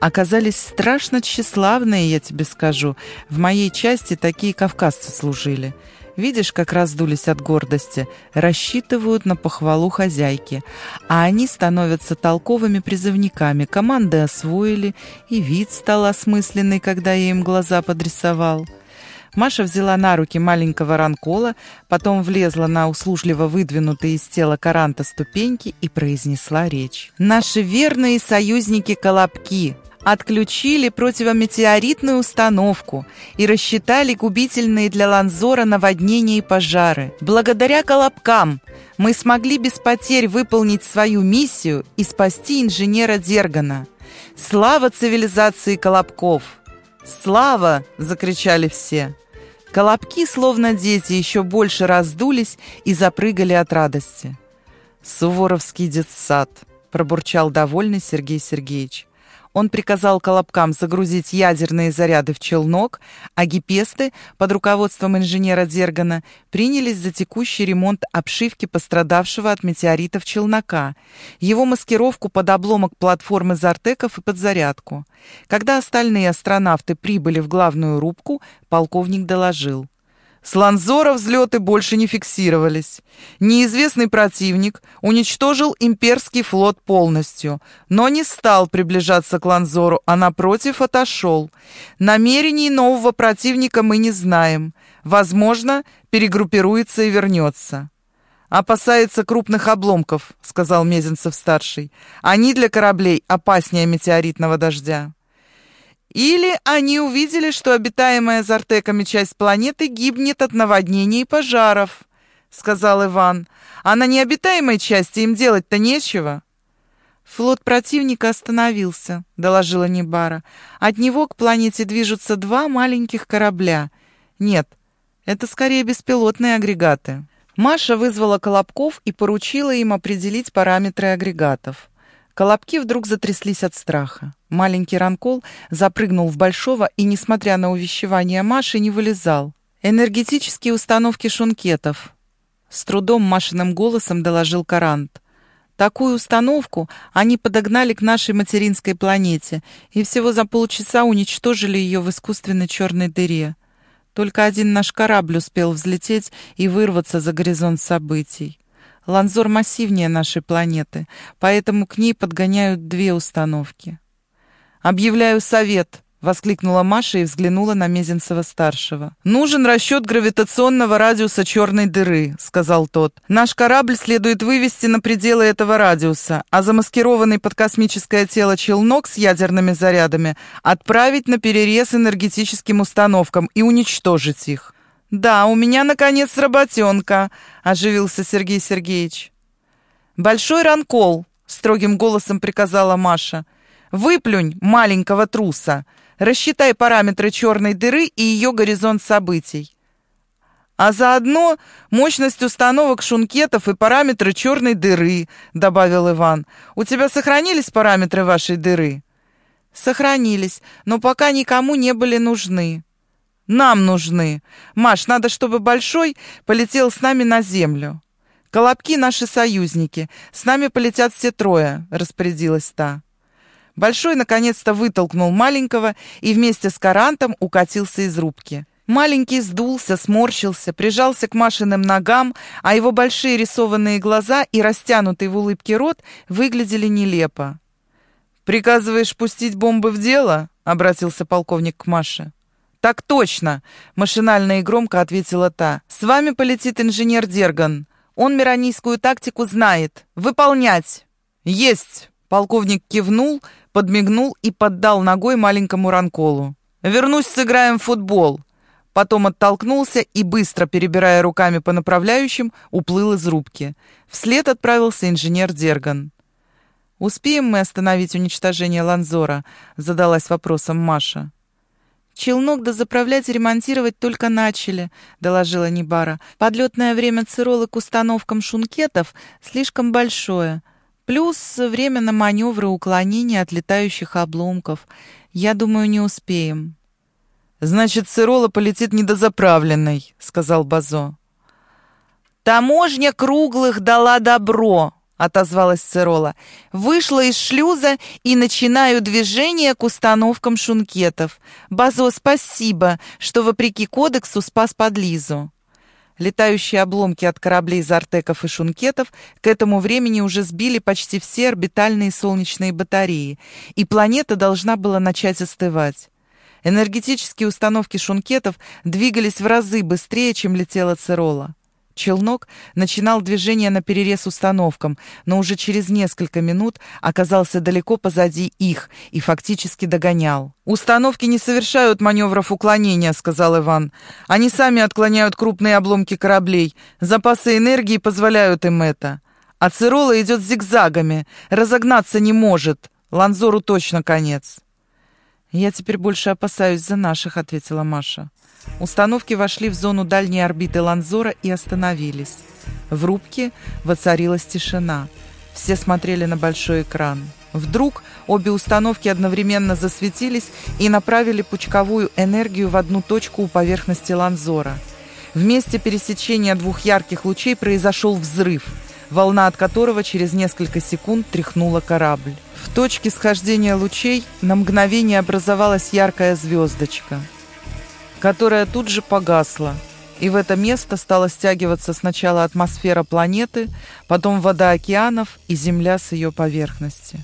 оказались страшно тщеславные, я тебе скажу. В моей части такие кавказцы служили. Видишь, как раздулись от гордости, рассчитывают на похвалу хозяйки, а они становятся толковыми призывниками, команды освоили, и вид стал осмысленный, когда я им глаза подрисовал. Маша взяла на руки маленького ранкола, потом влезла на услужливо выдвинутые из тела каранта ступеньки и произнесла речь. «Наши верные союзники-колобки! отключили противометеоритную установку и рассчитали губительные для Ланзора наводнения и пожары. Благодаря колобкам мы смогли без потерь выполнить свою миссию и спасти инженера Дергана. Слава цивилизации колобков! Слава! закричали все. Колобки, словно дети, еще больше раздулись и запрыгали от радости. «Суворовский детсад», — пробурчал довольный Сергей Сергеевич. Он приказал Колобкам загрузить ядерные заряды в челнок, а гипесты под руководством инженера Дергана принялись за текущий ремонт обшивки пострадавшего от метеоритов челнока, его маскировку под обломок платформы Зартеков и подзарядку. Когда остальные астронавты прибыли в главную рубку, полковник доложил. С Ланзора взлеты больше не фиксировались. Неизвестный противник уничтожил имперский флот полностью, но не стал приближаться к Ланзору, а напротив отошел. Намерений нового противника мы не знаем. Возможно, перегруппируется и вернется. «Опасается крупных обломков», — сказал Мезенцев-старший. «Они для кораблей опаснее метеоритного дождя». Или они увидели, что обитаемая Зартеками часть планеты гибнет от наводнений и пожаров, сказал Иван. А на необитаемой части им делать-то нечего. Флот противника остановился, доложила Небара. От него к планете движутся два маленьких корабля. Нет, это скорее беспилотные агрегаты. Маша вызвала Колобков и поручила им определить параметры агрегатов. Колобки вдруг затряслись от страха. Маленький ранкол запрыгнул в большого и, несмотря на увещевание Маши, не вылезал. «Энергетические установки шункетов», — с трудом Машиным голосом доложил Карант. «Такую установку они подогнали к нашей материнской планете и всего за полчаса уничтожили ее в искусственной черной дыре. Только один наш корабль успел взлететь и вырваться за горизонт событий. Ланзор массивнее нашей планеты, поэтому к ней подгоняют две установки. «Объявляю совет!» — воскликнула Маша и взглянула на Мезенцева-старшего. «Нужен расчет гравитационного радиуса черной дыры», — сказал тот. «Наш корабль следует вывести на пределы этого радиуса, а замаскированный под космическое тело челнок с ядерными зарядами отправить на перерез энергетическим установкам и уничтожить их. «Да, у меня, наконец, работенка», — оживился Сергей Сергеевич. «Большой ранкол», — строгим голосом приказала Маша. «Выплюнь маленького труса. Рассчитай параметры черной дыры и ее горизонт событий. А заодно мощность установок шункетов и параметры черной дыры», — добавил Иван. «У тебя сохранились параметры вашей дыры?» «Сохранились, но пока никому не были нужны». Нам нужны. Маш, надо, чтобы Большой полетел с нами на землю. Колобки наши союзники. С нами полетят все трое, распорядилась та. Большой наконец-то вытолкнул маленького и вместе с Карантом укатился из рубки. Маленький сдулся, сморщился, прижался к Машиным ногам, а его большие рисованные глаза и растянутый в улыбке рот выглядели нелепо. «Приказываешь пустить бомбы в дело?» — обратился полковник к Маше. «Так точно!» — машинально и громко ответила та. «С вами полетит инженер Дерган. Он миранийскую тактику знает. Выполнять!» «Есть!» — полковник кивнул, подмигнул и поддал ногой маленькому ранколу. «Вернусь, сыграем в футбол!» Потом оттолкнулся и, быстро перебирая руками по направляющим, уплыл из рубки. Вслед отправился инженер Дерган. «Успеем мы остановить уничтожение Ланзора?» — задалась вопросом Маша. «Челнок дозаправлять и ремонтировать только начали», — доложила Нибара. «Подлетное время циролы к установкам шункетов слишком большое. Плюс время на маневры уклонения от летающих обломков. Я думаю, не успеем». «Значит, Цирола полетит недозаправленной», — сказал Базо. «Таможня круглых дала добро», — отозвалась Цирола. «Вышла из шлюза и начинаю движение к установкам шункетов. Базо, спасибо, что, вопреки кодексу, спас подлизу». Летающие обломки от кораблей Зартеков и Шункетов к этому времени уже сбили почти все орбитальные солнечные батареи, и планета должна была начать остывать. Энергетические установки Шункетов двигались в разы быстрее, чем летела Цирола. Челнок начинал движение на перерез установкам, но уже через несколько минут оказался далеко позади их и фактически догонял. «Установки не совершают маневров уклонения», — сказал Иван. «Они сами отклоняют крупные обломки кораблей. Запасы энергии позволяют им это. А Цирола идет зигзагами, разогнаться не может. Ланзору точно конец». «Я теперь больше опасаюсь за наших», — ответила Маша. Установки вошли в зону дальней орбиты Ланзора и остановились. В рубке воцарилась тишина. Все смотрели на большой экран. Вдруг обе установки одновременно засветились и направили пучковую энергию в одну точку у поверхности Ланзора. В месте пересечения двух ярких лучей произошел взрыв, волна от которого через несколько секунд тряхнула корабль. В точке схождения лучей на мгновение образовалась яркая звездочка – которая тут же погасла, и в это место стала стягиваться сначала атмосфера планеты, потом вода океанов и Земля с ее поверхности.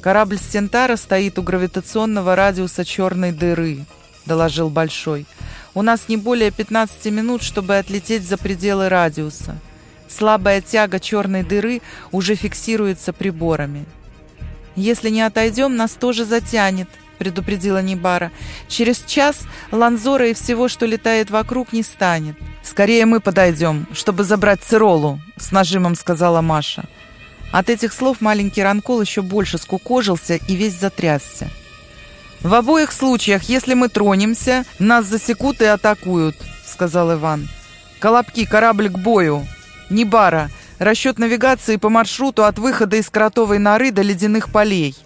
«Корабль Стентара стоит у гравитационного радиуса черной дыры», — доложил Большой. «У нас не более 15 минут, чтобы отлететь за пределы радиуса. Слабая тяга черной дыры уже фиксируется приборами. Если не отойдем, нас тоже затянет», предупредила Нибара. «Через час Ланзора и всего, что летает вокруг, не станет. Скорее мы подойдем, чтобы забрать Циролу», — с нажимом сказала Маша. От этих слов маленький Ранкол еще больше скукожился и весь затрясся. «В обоих случаях, если мы тронемся, нас засекут и атакуют», — сказал Иван. «Колобки, корабль к бою! Нибара, расчет навигации по маршруту от выхода из кротовой норы до ледяных полей».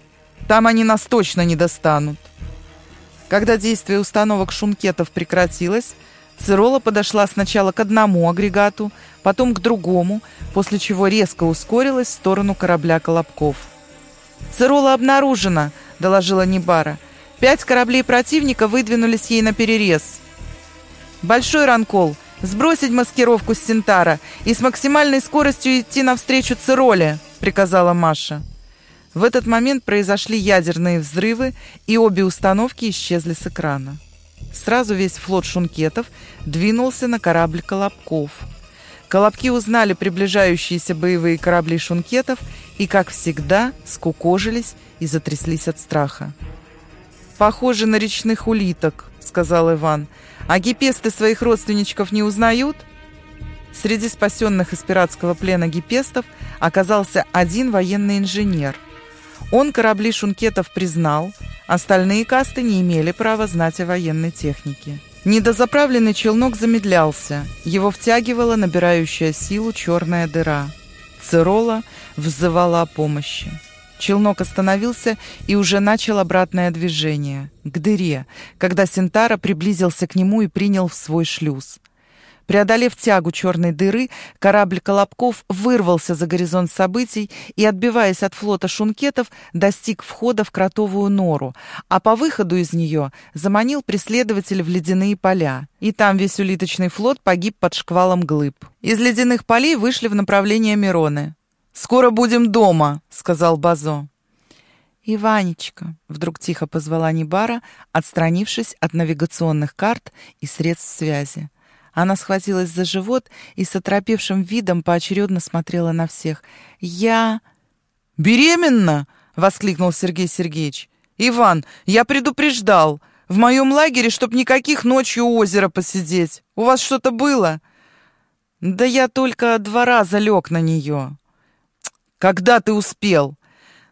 Там они нас точно не достанут. Когда действие установок шункетов прекратилось, Цирола подошла сначала к одному агрегату, потом к другому, после чего резко ускорилась в сторону корабля Колобков. «Цирола обнаружена», — доложила Нибара. «Пять кораблей противника выдвинулись ей на перерез». «Большой ранкол, сбросить маскировку с Синтара и с максимальной скоростью идти навстречу Цироле», — приказала Маша. В этот момент произошли ядерные взрывы, и обе установки исчезли с экрана. Сразу весь флот шункетов двинулся на корабль «Колобков». Колобки узнали приближающиеся боевые корабли шункетов и, как всегда, скукожились и затряслись от страха. «Похоже на речных улиток», — сказал Иван. «А гипесты своих родственничков не узнают?» Среди спасенных из пиратского плена гипестов оказался один военный инженер — он корабли шункетов признал, остальные касты не имели права знать о военной технике. Недозаправленный челнок замедлялся, его втягивала набирающая силу черная дыра. Цирола взывала о помощи. Челнок остановился и уже начал обратное движение, к дыре, когда Синтара приблизился к нему и принял в свой шлюз. Преодолев тягу черной дыры, корабль Колобков вырвался за горизонт событий и, отбиваясь от флота шункетов, достиг входа в кротовую нору, а по выходу из нее заманил преследователя в ледяные поля. И там весь улиточный флот погиб под шквалом глыб. Из ледяных полей вышли в направление Мироны. «Скоро будем дома», — сказал Базо. «Иванечка», — вдруг тихо позвала Небара, отстранившись от навигационных карт и средств связи. Она схватилась за живот и с оторопевшим видом поочередно смотрела на всех. «Я...» «Беременна?» — воскликнул Сергей Сергеевич. «Иван, я предупреждал. В моем лагере, чтоб никаких ночью у озера посидеть. У вас что-то было?» «Да я только два раза лег на нее». «Когда ты успел?»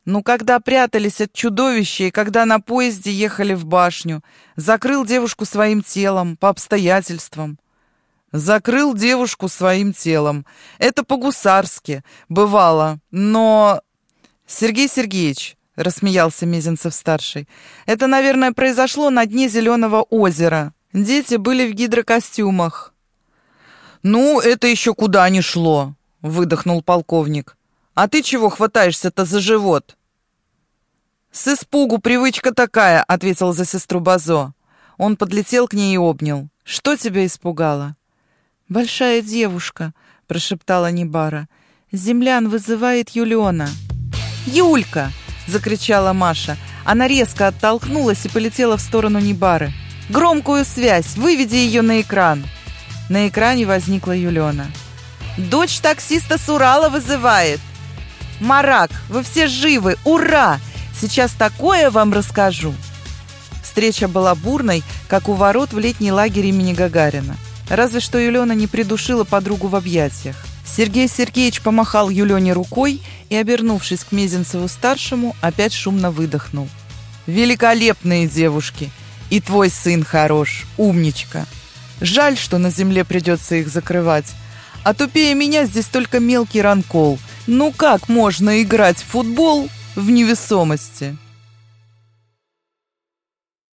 Ну, когда прятались от чудовища и когда на поезде ехали в башню, закрыл девушку своим телом, по обстоятельствам. Закрыл девушку своим телом. Это по-гусарски, бывало, но... Сергей Сергеевич, — рассмеялся Мезенцев-старший, — это, наверное, произошло на дне Зеленого озера. Дети были в гидрокостюмах. «Ну, это еще куда ни шло», — выдохнул полковник. А ты чего хватаешься-то за живот?» «С испугу привычка такая», — ответил за сестру Базо. Он подлетел к ней и обнял. «Что тебя испугало?» «Большая девушка», — прошептала Небара. «Землян вызывает Юлиона». «Юлька!» — закричала Маша. Она резко оттолкнулась и полетела в сторону Небары. «Громкую связь! Выведи ее на экран!» На экране возникла Юлиона. «Дочь таксиста с Урала вызывает!» Марак, вы все живы! Ура! Сейчас такое вам расскажу!» Встреча была бурной, как у ворот в летний лагерь имени Гагарина. Разве что Юлена не придушила подругу в объятиях. Сергей Сергеевич помахал Юлене рукой и, обернувшись к Мезенцеву-старшему, опять шумно выдохнул. «Великолепные девушки! И твой сын хорош, умничка! Жаль, что на земле придется их закрывать. А тупее меня здесь только мелкий ранкол — ну как можно играть в футбол в невесомости?